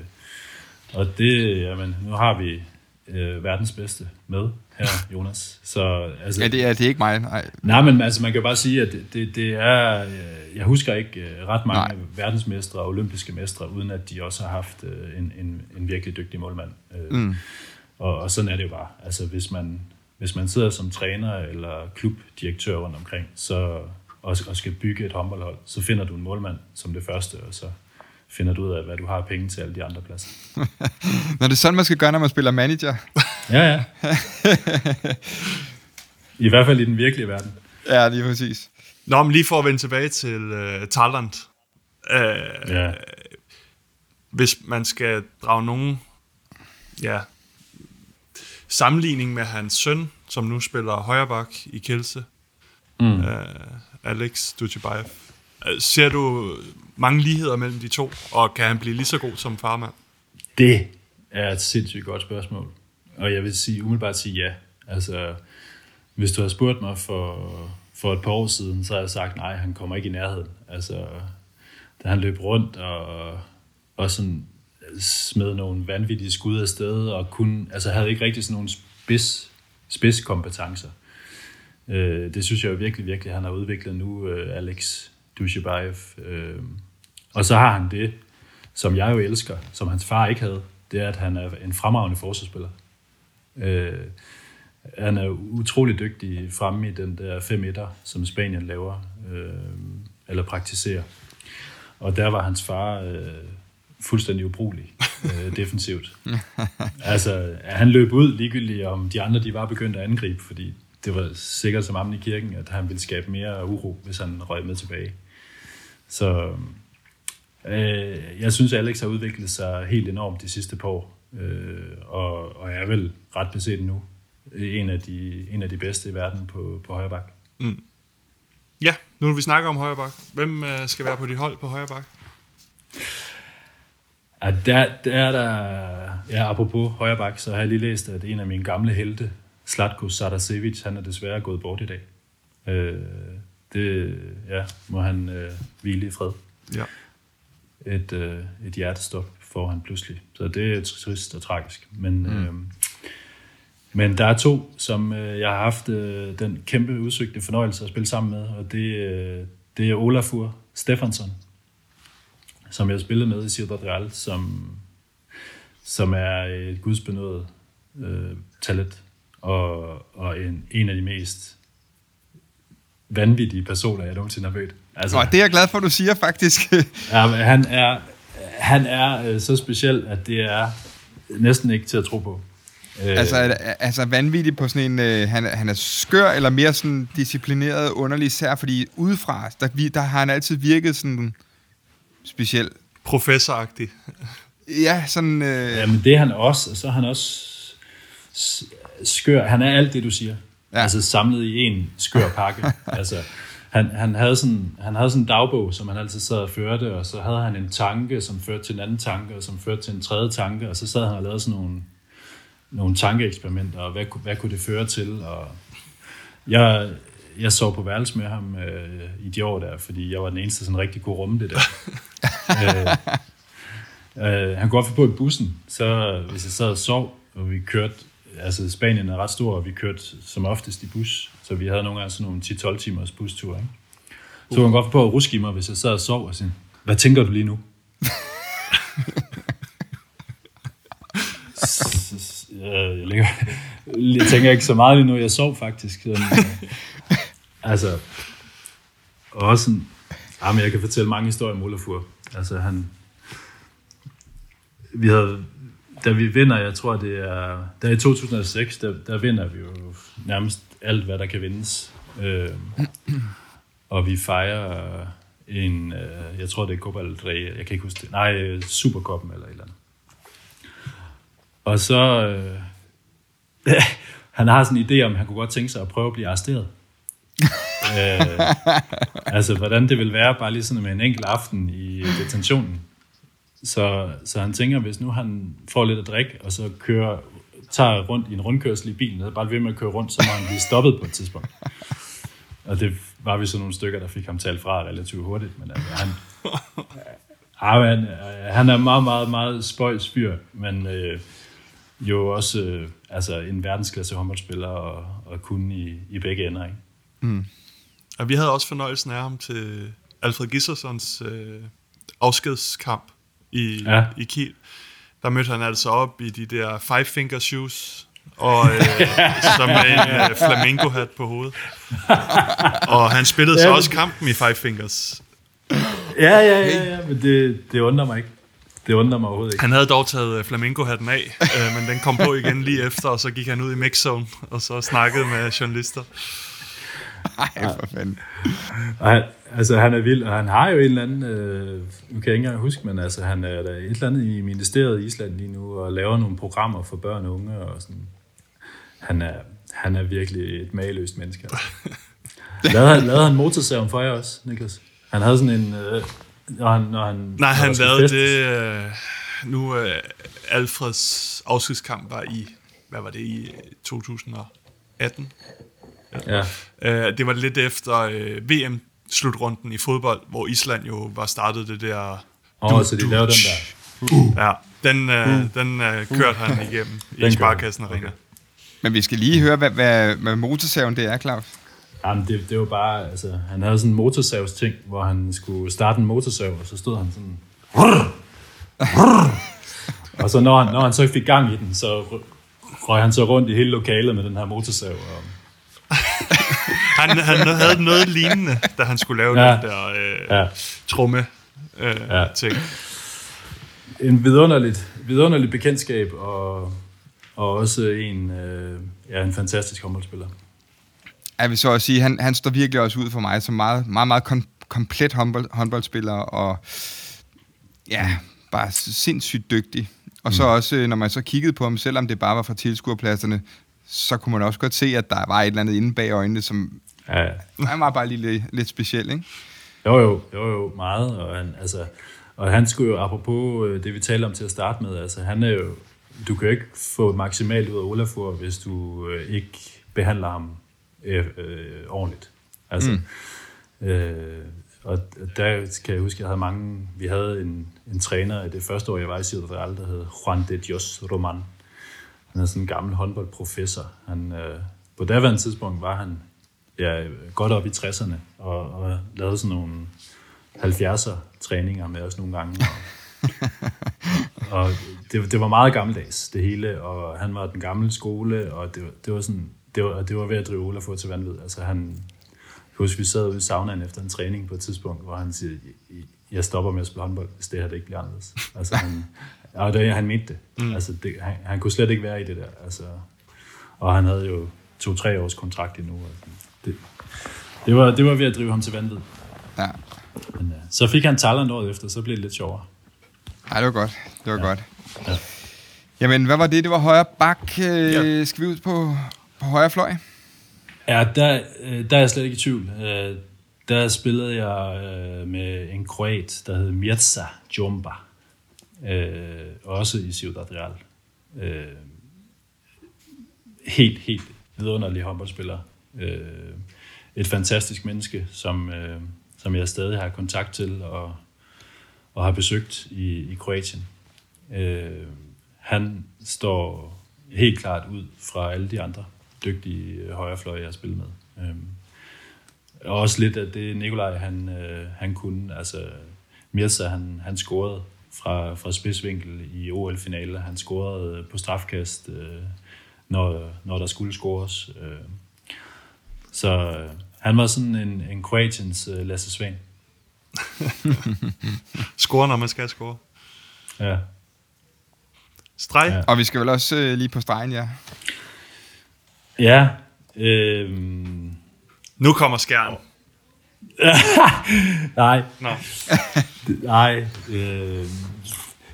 Speaker 1: og det, jamen, nu har vi øh, verdens bedste med her, Jonas. Så,
Speaker 2: altså, ja, det er, det er ikke mig. Nej,
Speaker 1: nej men altså, man kan bare sige, at det, det, det er... Øh, jeg husker ikke øh, ret mange nej. verdensmestre og olympiske mestre, uden at de også har haft øh, en, en, en virkelig dygtig målmand. Mm. Og, og sådan er det jo bare. Altså, hvis man, hvis man sidder som træner eller klubdirektør rundt omkring, så, og, og skal bygge et håndboldhold, så finder du en målmand som det første, og så finder du ud af, hvad du har penge til alle de andre pladser.
Speaker 2: når det er sådan, man skal gøre, når man spiller manager.
Speaker 1: ja, ja. I hvert fald i den virkelige verden.
Speaker 2: Ja, lige præcis.
Speaker 3: Nå, men lige for at vende tilbage til uh, Thailand. Uh, ja. Hvis man skal drage nogen ja, sammenligning med hans søn, som nu spiller højrebak i Kielse, mm. uh, Alex Dutjebaev. Ser du mange ligheder mellem de to, og kan han blive lige så god som farmand?
Speaker 1: Det er et sindssygt godt spørgsmål. Og jeg vil sige, umiddelbart sige ja. Altså, hvis du har spurgt mig for, for et par år siden, så har jeg sagt, nej, han kommer ikke i nærheden. Altså, da han løb rundt og, og sådan smed nogle vanvittige skud af sted, og kun, altså havde ikke rigtig sådan nogle spids, spidskompetencer. Øh, det synes jeg jo virkelig, virkelig, han har udviklet nu, øh, Alex Dushibayev. Øh, og så har han det, som jeg jo elsker, som hans far ikke havde, det er, at han er en fremragende forsvarsspiller. Øh, han er utrolig dygtig fremme i den der 5 som Spanien laver, øh, eller praktiserer. Og der var hans far øh, fuldstændig ubrugelig øh, defensivt. altså, han løb ud ligegyldigt, om de andre de var begyndt at angribe, fordi det var sikkert som ammen i kirken, at han ville skabe mere uro, hvis han røg med tilbage. Så øh, jeg synes, Alex har udviklet sig helt enormt de sidste par år, øh, og, og er vel ret beset nu en af de, en af de bedste i verden på, på højre bak. Mm.
Speaker 3: Ja, nu når vi snakker om højre bak. Hvem øh, skal være på dit hold på højre bak?
Speaker 1: Ja, der, der er der, ja, apropos højre bak, så har jeg lige læst, at en af mine gamle helte, Slatko Sarasevic, han er desværre gået bort i dag. Øh, det ja, må han øh, hvile i fred.
Speaker 3: Ja.
Speaker 1: Et, øh, et hjertestop får han pludselig. Så det er trist og tragisk. Men, mm. øh, men der er to, som øh, jeg har haft øh, den kæmpe udsøgte fornøjelse at spille sammen med, og det, øh, det er Olafur Stefansson, som jeg har spillet med i Ciudad Real, som, som er et gudsbenået øh, talent, og, og en, en af de mest vanvittige personer, jeg nogensinde har mødt.
Speaker 2: Altså, og det er jeg glad for, at du siger, faktisk.
Speaker 1: ja, men han er, han er øh, så speciel, at det er næsten ikke til at tro på.
Speaker 2: Øh, altså, altså vanvittig på sådan en, øh, han, han er skør, eller mere sådan disciplineret, underlig især, fordi udefra, der, der har han altid virket sådan speciel.
Speaker 3: Professoragtig.
Speaker 2: Ja, sådan... Øh...
Speaker 1: Ja, men det er han også, og så er han også skør. Han er alt det, du siger. Ja. Altså samlet i en skør pakke. altså, han, han, havde sådan, han havde sådan en dagbog, som han altid sad og førte, og så havde han en tanke, som førte til en anden tanke, og som førte til en tredje tanke, og så sad han og lavede sådan nogle, nogle tankeeksperimenter, og hvad, hvad kunne det føre til? Og jeg, jeg sov på værelse med ham øh, i de år der, fordi jeg var den eneste sådan rigtig god rumme det der. øh, øh, han kunne godt på i bussen, så hvis jeg sad og sov, og vi kørte altså Spanien er ret stor, og vi kørte som oftest i bus, så vi havde nogle gange sådan nogle 10-12 timers bustur, ikke? Så kunne han godt på at ruske i mig, hvis jeg sad og sov og sige, hvad tænker du lige nu? jeg, ligger, jeg tænker ikke så meget lige nu, jeg sov faktisk. Sådan, øh, altså, også ah, sådan, jamen, jeg kan fortælle mange historier om Olafur. Altså han, vi havde da vi vinder, jeg tror det er, der i 2006, der, der vinder vi jo nærmest alt, hvad der kan vindes. Øh, og vi fejrer en, øh, jeg tror det er Copa del Rey, jeg kan ikke huske det, nej, øh, Superkoppen eller et eller andet. Og så, øh, han har sådan en idé om, at han kunne godt tænke sig at prøve at blive arresteret øh, altså, hvordan det vil være bare lige sådan med en enkelt aften i detentionen. Så, så han tænker, hvis nu han får lidt at drikke, og så kører, tager rundt i en rundkørsel i bilen, og bare ved med at køre rundt, så må han blive stoppet på et tidspunkt. Og det var vi så nogle stykker, der fik ham talt fra relativt hurtigt, men altså, han, han, øh, han er meget, meget, meget spøjs fyr, men øh, jo også øh, altså en verdensklasse håndboldspiller og, og kunne i, i begge ender. Ikke? Mm.
Speaker 3: Og vi havde også fornøjelsen af ham til Alfred Gissersons øh, afskedskamp i, ja. i Kiel. Der mødte han altså op i de der five finger shoes, og øh, så med en øh, flamingo-hat på hovedet. Og han spillede ja, så også kampen i Five Fingers.
Speaker 1: Ja, ja, ja, ja men det, det undrer mig ikke. Det undrer mig overhovedet ikke.
Speaker 3: Han havde dog taget øh, flamingo-hatten af, øh, men den kom på igen lige efter, og så gik han ud i mixzone, og så snakkede med journalister.
Speaker 2: Ej, for fanden.
Speaker 1: Og han, altså, han er vild, og han har jo en eller anden, øh, nu kan jeg ikke engang huske, men altså, han er der et eller andet i ministeriet i Island lige nu, og laver nogle programmer for børn og unge, og sådan. Han er, han er virkelig et mageløst menneske. Altså. lavede, han, lavede han motorsaven for jer også, Niklas? Han havde sådan en... Øh, når han, når han,
Speaker 3: Nej, han lavede fest. det... Øh, nu øh, Alfreds afskedskamp var i... Hvad var det? I 2018? Ja. Øh, det var lidt efter øh, VM-slutrunden i fodbold, hvor Island jo var startet det der...
Speaker 1: Åh, oh, så de lavede den der.
Speaker 3: Uh. Ja, den, øh, uh. den øh, kørte han igennem den i Sparkassen Arena. Okay.
Speaker 2: Men vi skal lige høre, hvad, hvad, hvad motorsaven det er, Claus.
Speaker 1: Jamen, det, det var bare, altså, han havde sådan en motorsavs ting, hvor han skulle starte en motorsav, og så stod han sådan... og så når han, når han så fik gang i den, så røg han så rundt i hele lokalet med den her motorsav, og
Speaker 3: han, han havde noget lignende, da han skulle lave ja. den der øh, ja. trumme øh, ja. ting.
Speaker 1: En vidunderligt, vidunderligt bekendtskab, og, og også en, øh, ja, en fantastisk håndboldspiller.
Speaker 2: Jeg vil så også sige, han, han står virkelig også ud for mig som meget, meget, meget kom, komplet håndbold, håndboldspiller, og ja, bare sindssygt dygtig. Og mm. så også, når man så kiggede på ham, selvom det bare var fra tilskuerpladserne, så kunne man også godt se, at der var et eller andet inde bag øjnene, som ja. han var bare lige lidt, lidt speciel, ikke?
Speaker 1: Jo, jo, jo, jo, meget. Og han, altså, og han skulle jo, apropos øh, det, vi talte om til at starte med, altså han er jo du kan jo ikke få maksimalt ud af Olafur, hvis du øh, ikke behandler ham øh, øh, ordentligt. Altså, mm. øh, og der kan jeg huske, at jeg havde mange, vi havde en, en træner i det første år, jeg var i Ciudad der hed Juan de Dios Roman. Han er sådan en gammel håndboldprofessor. Han, øh, på daværende tidspunkt var han ja, godt op i 60'erne, og, og lavede sådan nogle 70'er træninger med os nogle gange. Og, og det, det var meget gammeldags, det hele, og han var den gamle skole, og det, det var sådan, det var, det var ved at drive Ola få til vanvid. Altså han, jeg husker, vi sad ude i saunaen efter en træning på et tidspunkt, hvor han siger, jeg stopper med at spille håndbold, hvis det her det ikke bliver anderledes. Altså han, og det, han mente det. Mm. Altså det, han, han, kunne slet ikke være i det der. Altså, og han havde jo to-tre års kontrakt endnu. Og det, det, var, det var ved at drive ham til vanvid.
Speaker 2: Ja.
Speaker 1: Men, ja. Så fik han talent året efter, så blev det lidt sjovere.
Speaker 2: Nej, det var godt. Det var ja. godt. Ja. Jamen, hvad var det? Det var højre bak. Øh, ja. Skal vi ud på, på højre fløj?
Speaker 1: Ja, der, øh, der er jeg slet ikke i tvivl. Øh, der spillede jeg med en kroat, der hed Mirza Jumba. Også i Ciudad Real. Helt, helt vidunderlig håndboldspiller. Øh, et fantastisk menneske, som, øh, som jeg stadig har kontakt til og, og har besøgt i, i Kroatien. Øh, han står helt klart ud fra alle de andre dygtige højrefløje, jeg har spillet med. Øhm, og også lidt af det, Nikolaj han, øh, han kunne. Altså, Mirza, han, han scorede fra, fra spidsvinkel i OL-finaler. Han scorede på strafkast, øh, når, når der skulle scores. Øh. Så øh, han var sådan en, en Kroatiens øh, Lasse Svend.
Speaker 3: score, når man skal score.
Speaker 1: Ja.
Speaker 3: Streg.
Speaker 2: Ja. Og vi skal vel også øh, lige på stregen, ja.
Speaker 1: Ja. Øhm...
Speaker 3: Nu kommer skærm.
Speaker 1: Nej.
Speaker 3: Nå.
Speaker 1: Nej. Øh...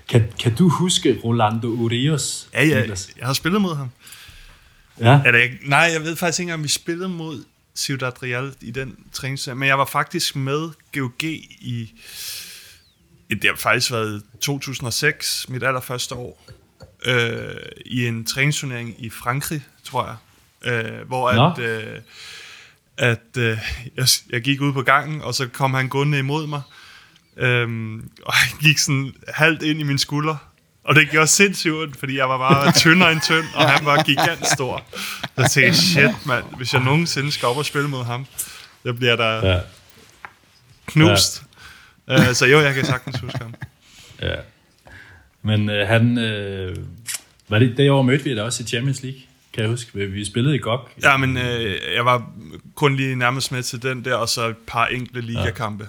Speaker 1: Kan, kan du huske Rolando Urios?
Speaker 3: Ja, ja, jeg har spillet mod ham.
Speaker 1: Ja.
Speaker 3: Er det ikke? Nej, jeg ved faktisk ikke, om vi spillede mod Ciudad Real i den træningsserie, men jeg var faktisk med GOG i, det har faktisk været 2006, mit allerførste år, øh, i en træningsturnering i Frankrig, tror jeg, øh, hvor at, øh, at øh, jeg, jeg gik ud på gangen, og så kom han gående imod mig, øh, og han gik sådan halvt ind i min skulder, og det gjorde sindssygt ondt, fordi jeg var bare tyndere end tynd, og han var gigant stor. Så tænkte jeg, shit mand, hvis jeg nogensinde skal op og spille mod ham, så bliver der ja. knust. Ja. Uh, så jo, jeg kan sagtens huske ham.
Speaker 1: Ja. Men øh, han... Øh, var det, det år mødte vi da også i Champions League, kan jeg huske. Vi spillede i GOG.
Speaker 3: Ja, men øh, jeg var kun lige nærmest med til den der, og så et par enkelte ligakampe.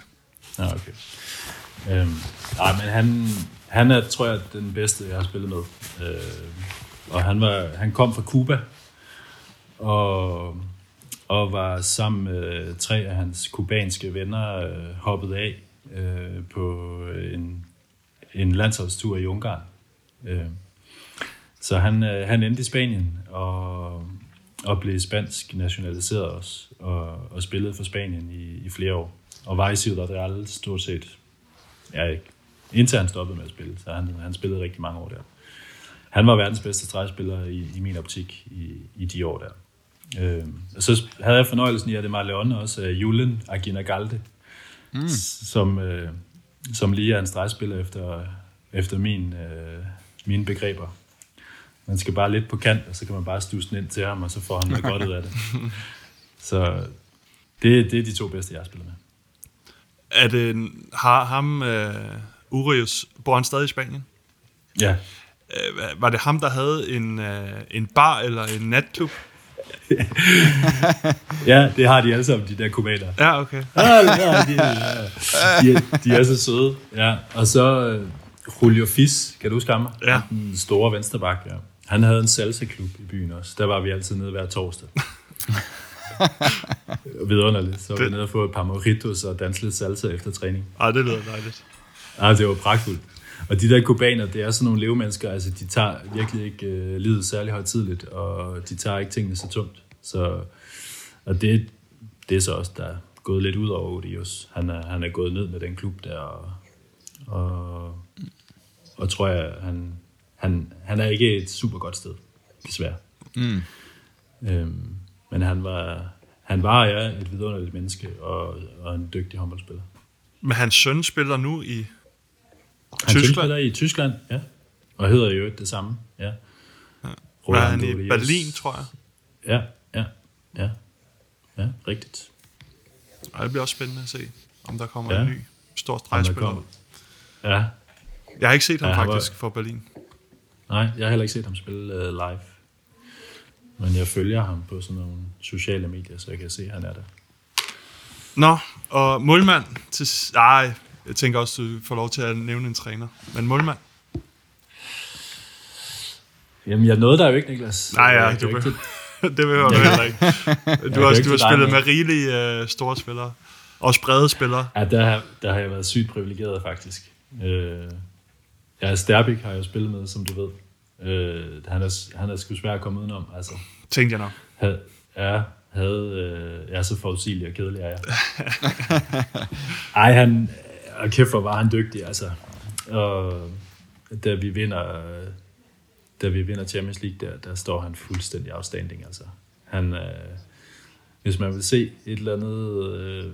Speaker 1: Ja, ja okay. Øhm, nej, men han, han er, tror jeg, den bedste, jeg har spillet med. Øh, og han, var, han kom fra Cuba, og, og var sammen med tre af hans kubanske venner øh, hoppet af øh, på en en landsholdstur i Ungarn. Øh, så han, øh, han endte i Spanien og, og blev spansk nationaliseret også, og, og spillede for Spanien i, i flere år. Og var i Ciudad Real stort set, ja ikke, indtil han stoppede med at spille, så han, han spillede rigtig mange år der. Han var verdens bedste stregspiller i, i min optik i, i de år der. Øh, så havde jeg fornøjelsen i, at det var Leon også af Julen Agina Galde, mm. som, øh, som lige er en stregspiller efter, efter min, øh, mine begreber. Man skal bare lidt på kant, og så kan man bare stuse den ind til ham, og så får han noget godt ud af det. Så det, det er de to bedste, jeg har spillet med.
Speaker 3: Er det, har ham, uh, Urius, bor han stadig i Spanien?
Speaker 1: Ja.
Speaker 3: Uh, var det ham, der havde en, uh, en bar eller en natklub?
Speaker 1: ja, det har de alle sammen, de der kubaner.
Speaker 3: Ja, okay.
Speaker 1: Ah, ja, de, de, de er så søde. Ja. Og så uh, Julio Fis, kan du huske ham?
Speaker 3: Ja.
Speaker 1: Den store vensterbak, ja. Han havde en salsa-klub i byen også. Der var vi altid nede hver torsdag. Vidunderligt. Så var vi nede og få et par mojitos og danse lidt salsa efter træning.
Speaker 3: Ej, det lyder dejligt.
Speaker 1: Ja, det var pragtfuldt. Og de der kubaner, det er sådan nogle levemennesker, altså de tager virkelig ikke øh, livet særlig højtidligt, og de tager ikke tingene så tungt. Så, og det, det er så også, der er gået lidt ud over Odios. Han er, han er gået ned med den klub der, og, og, og tror jeg, han, han, han er ikke et super godt sted, desværre.
Speaker 2: Mm.
Speaker 1: Øhm, men han var, han var er et vidunderligt menneske og, og en dygtig håndboldspiller.
Speaker 3: Men hans søn spiller nu i
Speaker 1: Han
Speaker 3: Tyskland?
Speaker 1: i Tyskland, ja. Og hedder jo det samme, ja.
Speaker 3: Hvad er han i. Berlin, tror jeg.
Speaker 1: Ja, ja, ja. Ja, rigtigt.
Speaker 3: Og det bliver også spændende at se, om der kommer
Speaker 1: Ja.
Speaker 3: en ny stor stregspiller.
Speaker 1: Ja,
Speaker 3: Jeg har ikke set ham
Speaker 1: Ja,
Speaker 3: faktisk
Speaker 1: var-
Speaker 3: for Berlin.
Speaker 1: nej, jeg har heller ikke set ham spille uh, live. Men jeg følger ham på sådan nogle sociale medier, så jeg kan se, at han er der.
Speaker 3: Nå, og målmand til... Nej, jeg tænker også, du får lov til at nævne en træner. Men målmand?
Speaker 1: Jamen, jeg nåede der jo ikke, Niklas.
Speaker 3: Nej, ja,
Speaker 1: Jeg
Speaker 3: du
Speaker 1: ikke-
Speaker 3: det behøver du
Speaker 1: Jeg-
Speaker 3: heller ikke. Du har, også, du har spillet med rigelige uh, store spillere. Også brede spillere.
Speaker 1: Ja, der, har- der har jeg været sygt privilegeret, faktisk. Øh, ja, Sterbik har jeg jo spillet med, som du ved. Øh, han, er, han er sgu svær at komme udenom. Altså,
Speaker 3: Tænkte jeg nok.
Speaker 1: havde, ja, havde, øh, jeg er så forudsigelig og kedelig er jeg. Ej, han, og kæft hvor var han dygtig, altså. Og da vi vinder, da vi vinder Champions League, der, der står han fuldstændig outstanding, altså. Han, øh, hvis man vil se et eller andet, øh,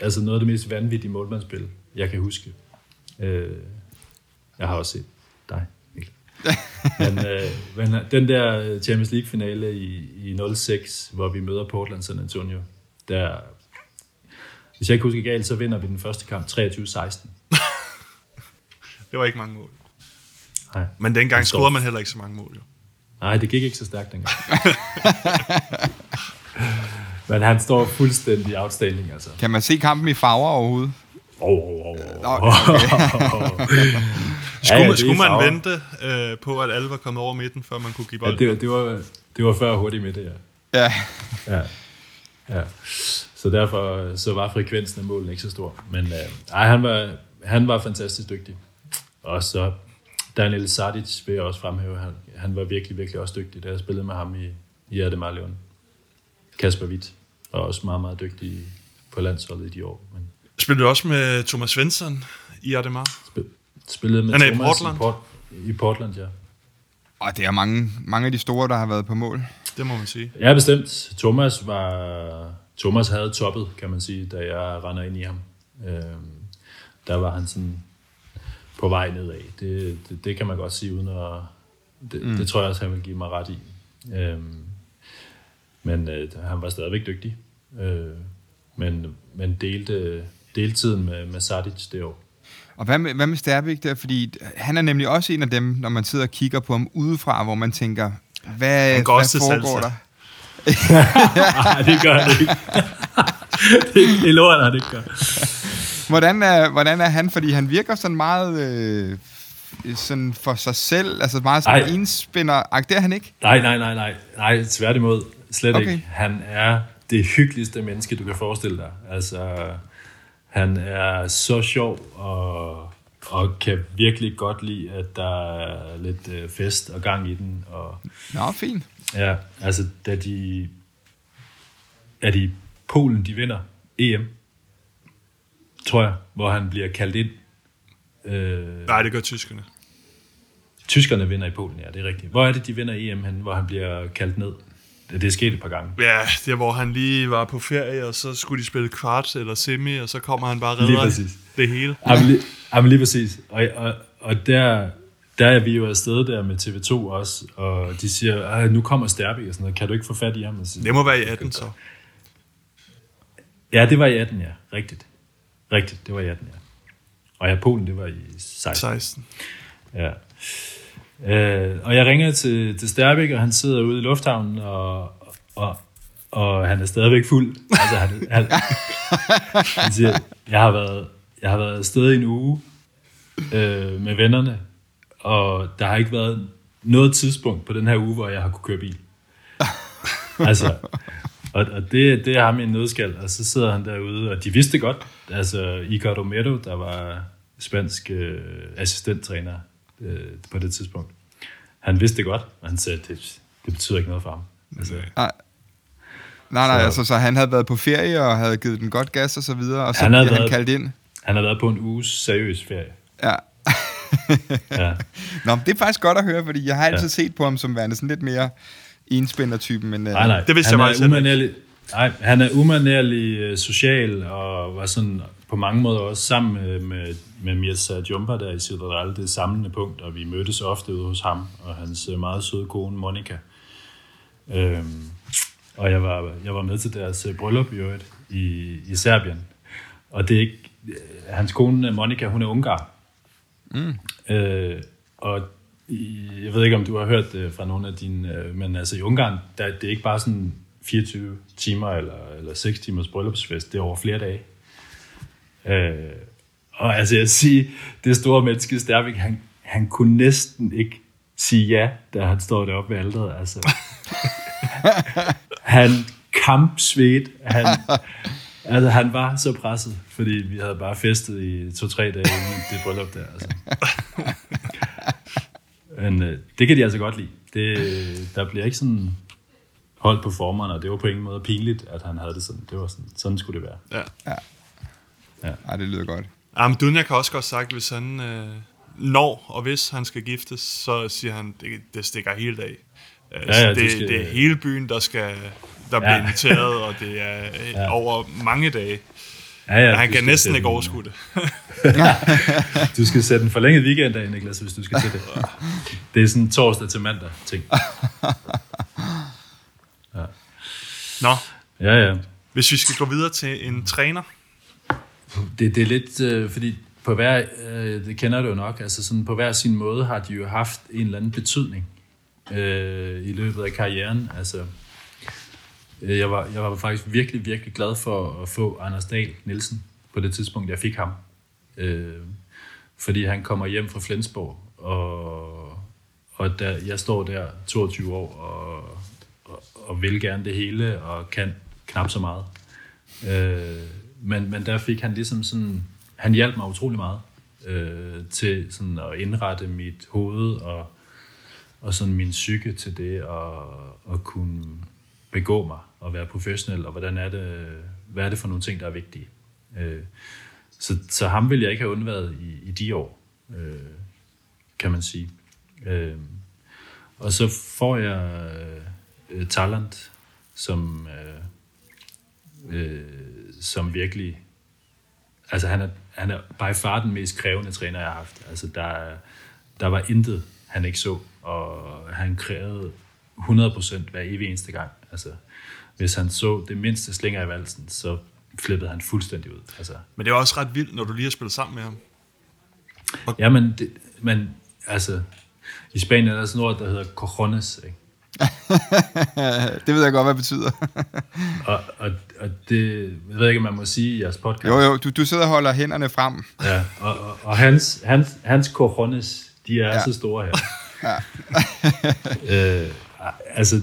Speaker 1: altså noget af det mest vanvittige målmandsspil, jeg kan huske. Øh, jeg har også set dig, Mikkel. men, øh, men den der Champions League finale i, i 06, hvor vi møder Portland San Antonio, der, hvis jeg ikke husker galt, så vinder vi den første kamp 23-16.
Speaker 3: Det var ikke mange mål.
Speaker 1: Nej.
Speaker 3: Men dengang scorede man heller ikke så mange mål, jo.
Speaker 1: Nej, det gik ikke så stærkt dengang. Men han står fuldstændig outstanding, altså.
Speaker 2: Kan man se kampen i farver overhovedet?
Speaker 1: Oh, oh, oh,
Speaker 2: Nå,
Speaker 1: oh.
Speaker 3: Skulle,
Speaker 1: ja, er
Speaker 3: skulle man
Speaker 1: farver.
Speaker 3: vente øh, på, at alle var kommet over midten, før man kunne give
Speaker 1: Ja,
Speaker 3: bold?
Speaker 1: det, det, var, det var før hurtigt med det, ja.
Speaker 2: Ja.
Speaker 1: ja. ja. Så derfor øh, så var frekvensen af målene ikke så stor. Men øh, ej, han, var, han var fantastisk dygtig. Og så Daniel Sadic vil jeg også fremhæve. Han, han var virkelig, virkelig også dygtig, da jeg spillede med ham i, i Ademar Leon. Kasper Witt var også meget, meget dygtig på landsholdet i de år. Men
Speaker 3: Spillede du også med Thomas Svensson i Ademar?
Speaker 1: spil, spillede med
Speaker 3: Han er i
Speaker 1: Thomas
Speaker 3: Portland?
Speaker 1: I, Port, i Portland, ja.
Speaker 2: Og det er mange, mange af de store, der har været på mål.
Speaker 3: Det må man sige.
Speaker 1: Ja, bestemt. Thomas var... Thomas havde toppet, kan man sige, da jeg render ind i ham. Øhm, der var han sådan på vej nedad. Det, det, det kan man godt sige, uden at... Det, mm. det tror jeg også, han vil give mig ret i. Øhm, men øh, han var stadigvæk dygtig. Øh, men, men delte, delte tiden med, med Sadic det år.
Speaker 2: Og hvad med, hvad med Sterbik der? Fordi han er nemlig også en af dem, når man sidder og kigger på ham udefra, hvor man tænker, hvad,
Speaker 3: Han går
Speaker 2: hvad foregår
Speaker 3: salsa.
Speaker 2: der?
Speaker 1: Nej, det gør han ikke. det, det lover han ikke gør.
Speaker 2: Hvordan er, hvordan er han? Fordi han virker sådan meget øh, sådan for sig selv, altså meget sådan
Speaker 1: Ej.
Speaker 2: enspænder. Ej, det er han ikke.
Speaker 1: Nej, nej, nej, nej. Nej, tværtimod. Slet
Speaker 2: okay.
Speaker 1: ikke. Han er det hyggeligste menneske, du kan forestille dig. Altså, han er så sjov og, og kan virkelig godt lide, at der er lidt øh, fest og gang i den. Og,
Speaker 2: Nå, fint.
Speaker 1: ja, altså, da de, er de Polen, de vinder EM, tror jeg, hvor han bliver kaldt ind. Øh,
Speaker 3: Nej, det gør tyskerne.
Speaker 1: Tyskerne vinder i Polen, ja, det er rigtigt. Hvor er det, de vinder EM hen, hvor han bliver kaldt ned? Det det er sket et par gange.
Speaker 3: Ja, det er, hvor han lige var på ferie, og så skulle de spille kvart eller semi, og så kommer han bare og redder det hele.
Speaker 1: Jamen lige, jamen lige præcis. Og, og, og der, der er vi jo afsted der med TV2 også, og de siger, "Ej, nu kommer Sterbik og sådan noget, kan du ikke få fat i ham? Så,
Speaker 3: Det må være i 18 så.
Speaker 1: Ja, det var i 18, ja. Rigtigt. Rigtigt, det var i 18, ja. Og ja, Polen, det var i 16.
Speaker 3: 16.
Speaker 1: Ja. Øh, og jeg ringer til, til Sterbik, og han sidder ude i lufthavnen, og, og, og han er stadigvæk fuld. Altså, han, han, han siger, jeg har været, jeg har været afsted i en uge øh, med vennerne, og der har ikke været noget tidspunkt på den her uge, hvor jeg har kunne køre bil. Altså, og, og det, det er ham i en nødskal, og så sidder han derude, og de vidste godt, altså Icar Romero, der var spansk øh, assistenttræner øh, på det tidspunkt, han vidste det godt, og han sagde, det, det betyder ikke noget for ham. Altså,
Speaker 2: Nej. Nej, nej,
Speaker 1: Så-
Speaker 2: altså, så han havde været på ferie og havde givet den godt gas og så videre, og så
Speaker 1: Han havde
Speaker 2: han
Speaker 1: været-
Speaker 2: kaldt ind.
Speaker 1: han har været på en uges seriøs ferie.
Speaker 2: Ja. ja. Nå, men det er faktisk godt at høre, fordi jeg har altid ja. set på ham som værende sådan lidt mere enspænder-typen. Men,
Speaker 1: nej, nej.
Speaker 3: Det vidste
Speaker 1: han
Speaker 3: jeg
Speaker 1: bare Nej, han er umanerlig øh, social, og var sådan på mange måder også sammen med, med, med Mirza Jumba der i Ciudadal, det samlende punkt, og vi mødtes ofte ude hos ham, og hans øh, meget søde kone, Monica. Øhm, og jeg var, jeg var med til deres øh, bryllup i øvrigt i, i Serbien. Og det er ikke, hans kone, Monica, hun er ungar. Mm. Øh, og jeg ved ikke, om du har hørt det fra nogle af dine, men altså i Ungarn, der, det er ikke bare sådan 24 timer eller, eller 6 timers bryllupsfest, det er over flere dage. Øh, og altså jeg siger, det store menneske Stærvik, han, han kunne næsten ikke sige ja, da han står deroppe ved alderet. Altså, han kampsvedt. Han, altså, han var så presset, fordi vi havde bare festet i to-tre dage inden det bryllup der. Altså. Men øh, det kan de altså godt lide. Det, der bliver ikke sådan holdt på formeren, og det var på ingen måde pinligt, at han havde det sådan. Det var sådan, sådan skulle det være.
Speaker 2: Ja. ja. Ja. Ej, det lyder godt.
Speaker 3: Ja, men Dunja kan også godt sagt, hvis han øh, når og hvis han skal giftes, så siger han, det, det stikker helt af. Øh, ja, ja, det, skal, det er hele byen, der skal der bliver ja. inviteret, og det er øh, ja. over mange dage. Ja, ja, han kan næsten ikke overskue det.
Speaker 1: du skal sætte en forlænget weekend af, Niklas, hvis du skal til det. Det er sådan torsdag til mandag ting.
Speaker 3: Nå.
Speaker 1: Ja, ja.
Speaker 3: Hvis vi skal gå videre til en træner,
Speaker 1: det, det er lidt, øh, fordi på hver, øh, det kender du jo nok, altså sådan på hver sin måde har de jo haft en eller anden betydning øh, i løbet af karrieren. Altså, øh, jeg, var, jeg var faktisk virkelig, virkelig glad for at få Anders Dahl Nielsen på det tidspunkt, jeg fik ham. Øh, fordi han kommer hjem fra Flensborg, og, og der, jeg står der 22 år og, og, vil gerne det hele, og kan knap så meget. Øh, men, men der fik han ligesom sådan, han hjalp mig utrolig meget øh, til sådan at indrette mit hoved og, og sådan min psyke til det, og, og kunne begå mig og være professionel, og hvordan er det, hvad er det for nogle ting, der er vigtige. Øh, så, så ham ville jeg ikke have undværet i, i de år, øh, kan man sige. Øh, og så får jeg øh, talent, som øh, øh, som virkelig... Altså, han er, han er by far den mest krævende træner, jeg har haft. Altså, der, der var intet, han ikke så, og han krævede 100% hver evig eneste gang. Altså, hvis han så det mindste slinger i valsen, så flippede han fuldstændig ud. Altså.
Speaker 3: Men det er også ret vildt, når du lige har spillet sammen med ham.
Speaker 1: Og... Ja, men, det, men altså, i Spanien er der sådan noget, der hedder cojones, ikke?
Speaker 2: det ved jeg godt, hvad det betyder.
Speaker 1: og, og, og det jeg ved ikke, man må sige i jeres podcast.
Speaker 2: Jo, jo, du, du sidder og holder hænderne frem.
Speaker 1: Ja, og, og, og hans, hans, hans cojones, de er ja. så store her. ja. øh, altså,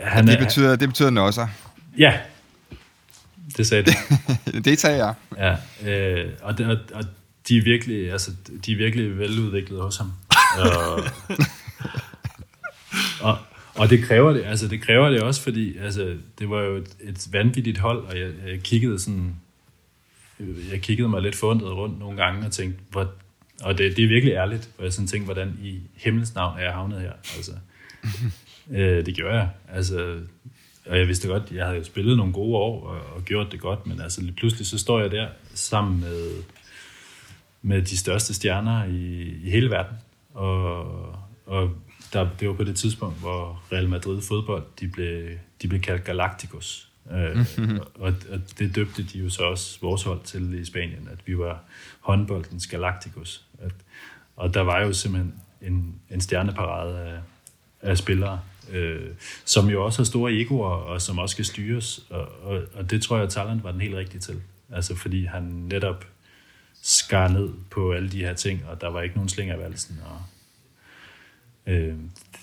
Speaker 2: han det, betyder, er, det betyder nosser.
Speaker 1: Ja, det sagde du.
Speaker 2: det sagde jeg.
Speaker 1: Ja, øh, og, og, og de er virkelig, altså, de er virkelig veludviklede hos ham. og, og, og det kræver det, altså det kræver det også, fordi altså, det var jo et, et vanvittigt hold, og jeg, jeg kiggede sådan, jeg kiggede mig lidt forundret rundt nogle gange og tænkte, hvor, og det, det er virkelig ærligt, hvor jeg sådan tænkte, hvordan i himmels navn er jeg havnet her, altså. øh, det gjorde jeg, altså, og jeg vidste godt, jeg havde spillet nogle gode år og, og gjort det godt, men altså lige pludselig så står jeg der sammen med, med de største stjerner i, i hele verden, og, og der, det var på det tidspunkt, hvor Real Madrid fodbold, de blev, de blev kaldt Galacticos. Mm-hmm. og, og det døbte de jo så også vores hold til i Spanien, at vi var håndboldens Galacticos. At, og der var jo simpelthen en, en stjerneparade af, af spillere, øh, som jo også har store egoer, og som også skal styres. Og, og, og det tror jeg, at Thailand var den helt rigtige til. Altså fordi han netop skar ned på alle de her ting, og der var ikke nogen slinger af valsen, og øh,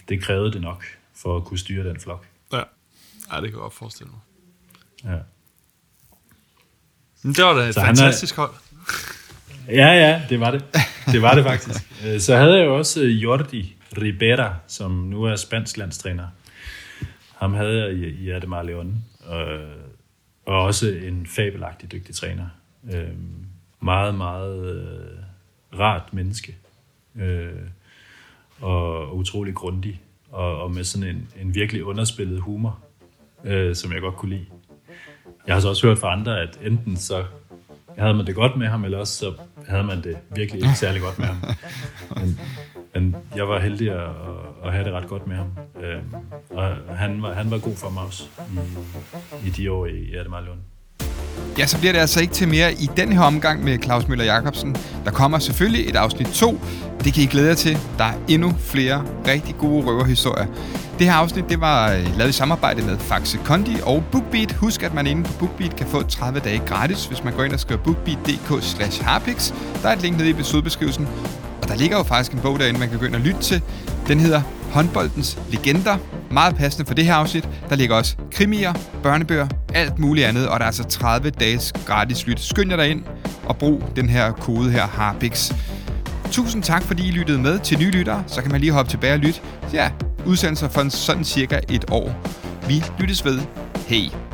Speaker 1: det krævede det nok for at kunne styre den flok.
Speaker 3: Ja, ja det kan jeg godt forestille mig.
Speaker 1: Ja.
Speaker 3: Men det var da et så fantastisk er... hold.
Speaker 1: Ja, ja, det var det. Det var det faktisk. Øh, så havde jeg jo også øh, Jordi Ribera, som nu er spansk landstræner. Ham havde jeg i, Ademar Leon, og, og også en fabelagtig dygtig træner. Øh, meget, meget rart menneske øh, og utrolig grundig, og, og med sådan en, en virkelig underspillet humor, øh, som jeg godt kunne lide. Jeg har så også hørt fra andre, at enten så havde man det godt med ham, eller også så havde man det virkelig ikke særlig godt med ham. Men, men jeg var heldig at, at have det ret godt med ham. Øh, og han var, han var god for mig også i, i de år i Ademar Lund.
Speaker 2: Ja, så bliver det altså ikke til mere i den her omgang med Claus Møller Jacobsen. Der kommer selvfølgelig et afsnit 2. Det kan I glæde jer til. Der er endnu flere rigtig gode røverhistorier. Det her afsnit det var øh, lavet i samarbejde med Faxe Kondi og BookBeat. Husk, at man inde på BookBeat kan få 30 dage gratis, hvis man går ind og skriver bookbeat.dk slash harpix. Der er et link nede i episodebeskrivelsen. Og der ligger jo faktisk en bog derinde, man kan gå ind og lytte til. Den hedder Håndboldens Legender. Meget passende for det her afsnit. Der ligger også krimier, børnebøger, alt muligt andet. Og der er altså 30 dages gratis lyt. Skynd jer ind og brug den her kode her, Harpix. Tusind tak, fordi I lyttede med til nye lyttere. Så kan man lige hoppe tilbage og lytte. Ja, udsendelser for sådan cirka et år. Vi lyttes ved. Hej.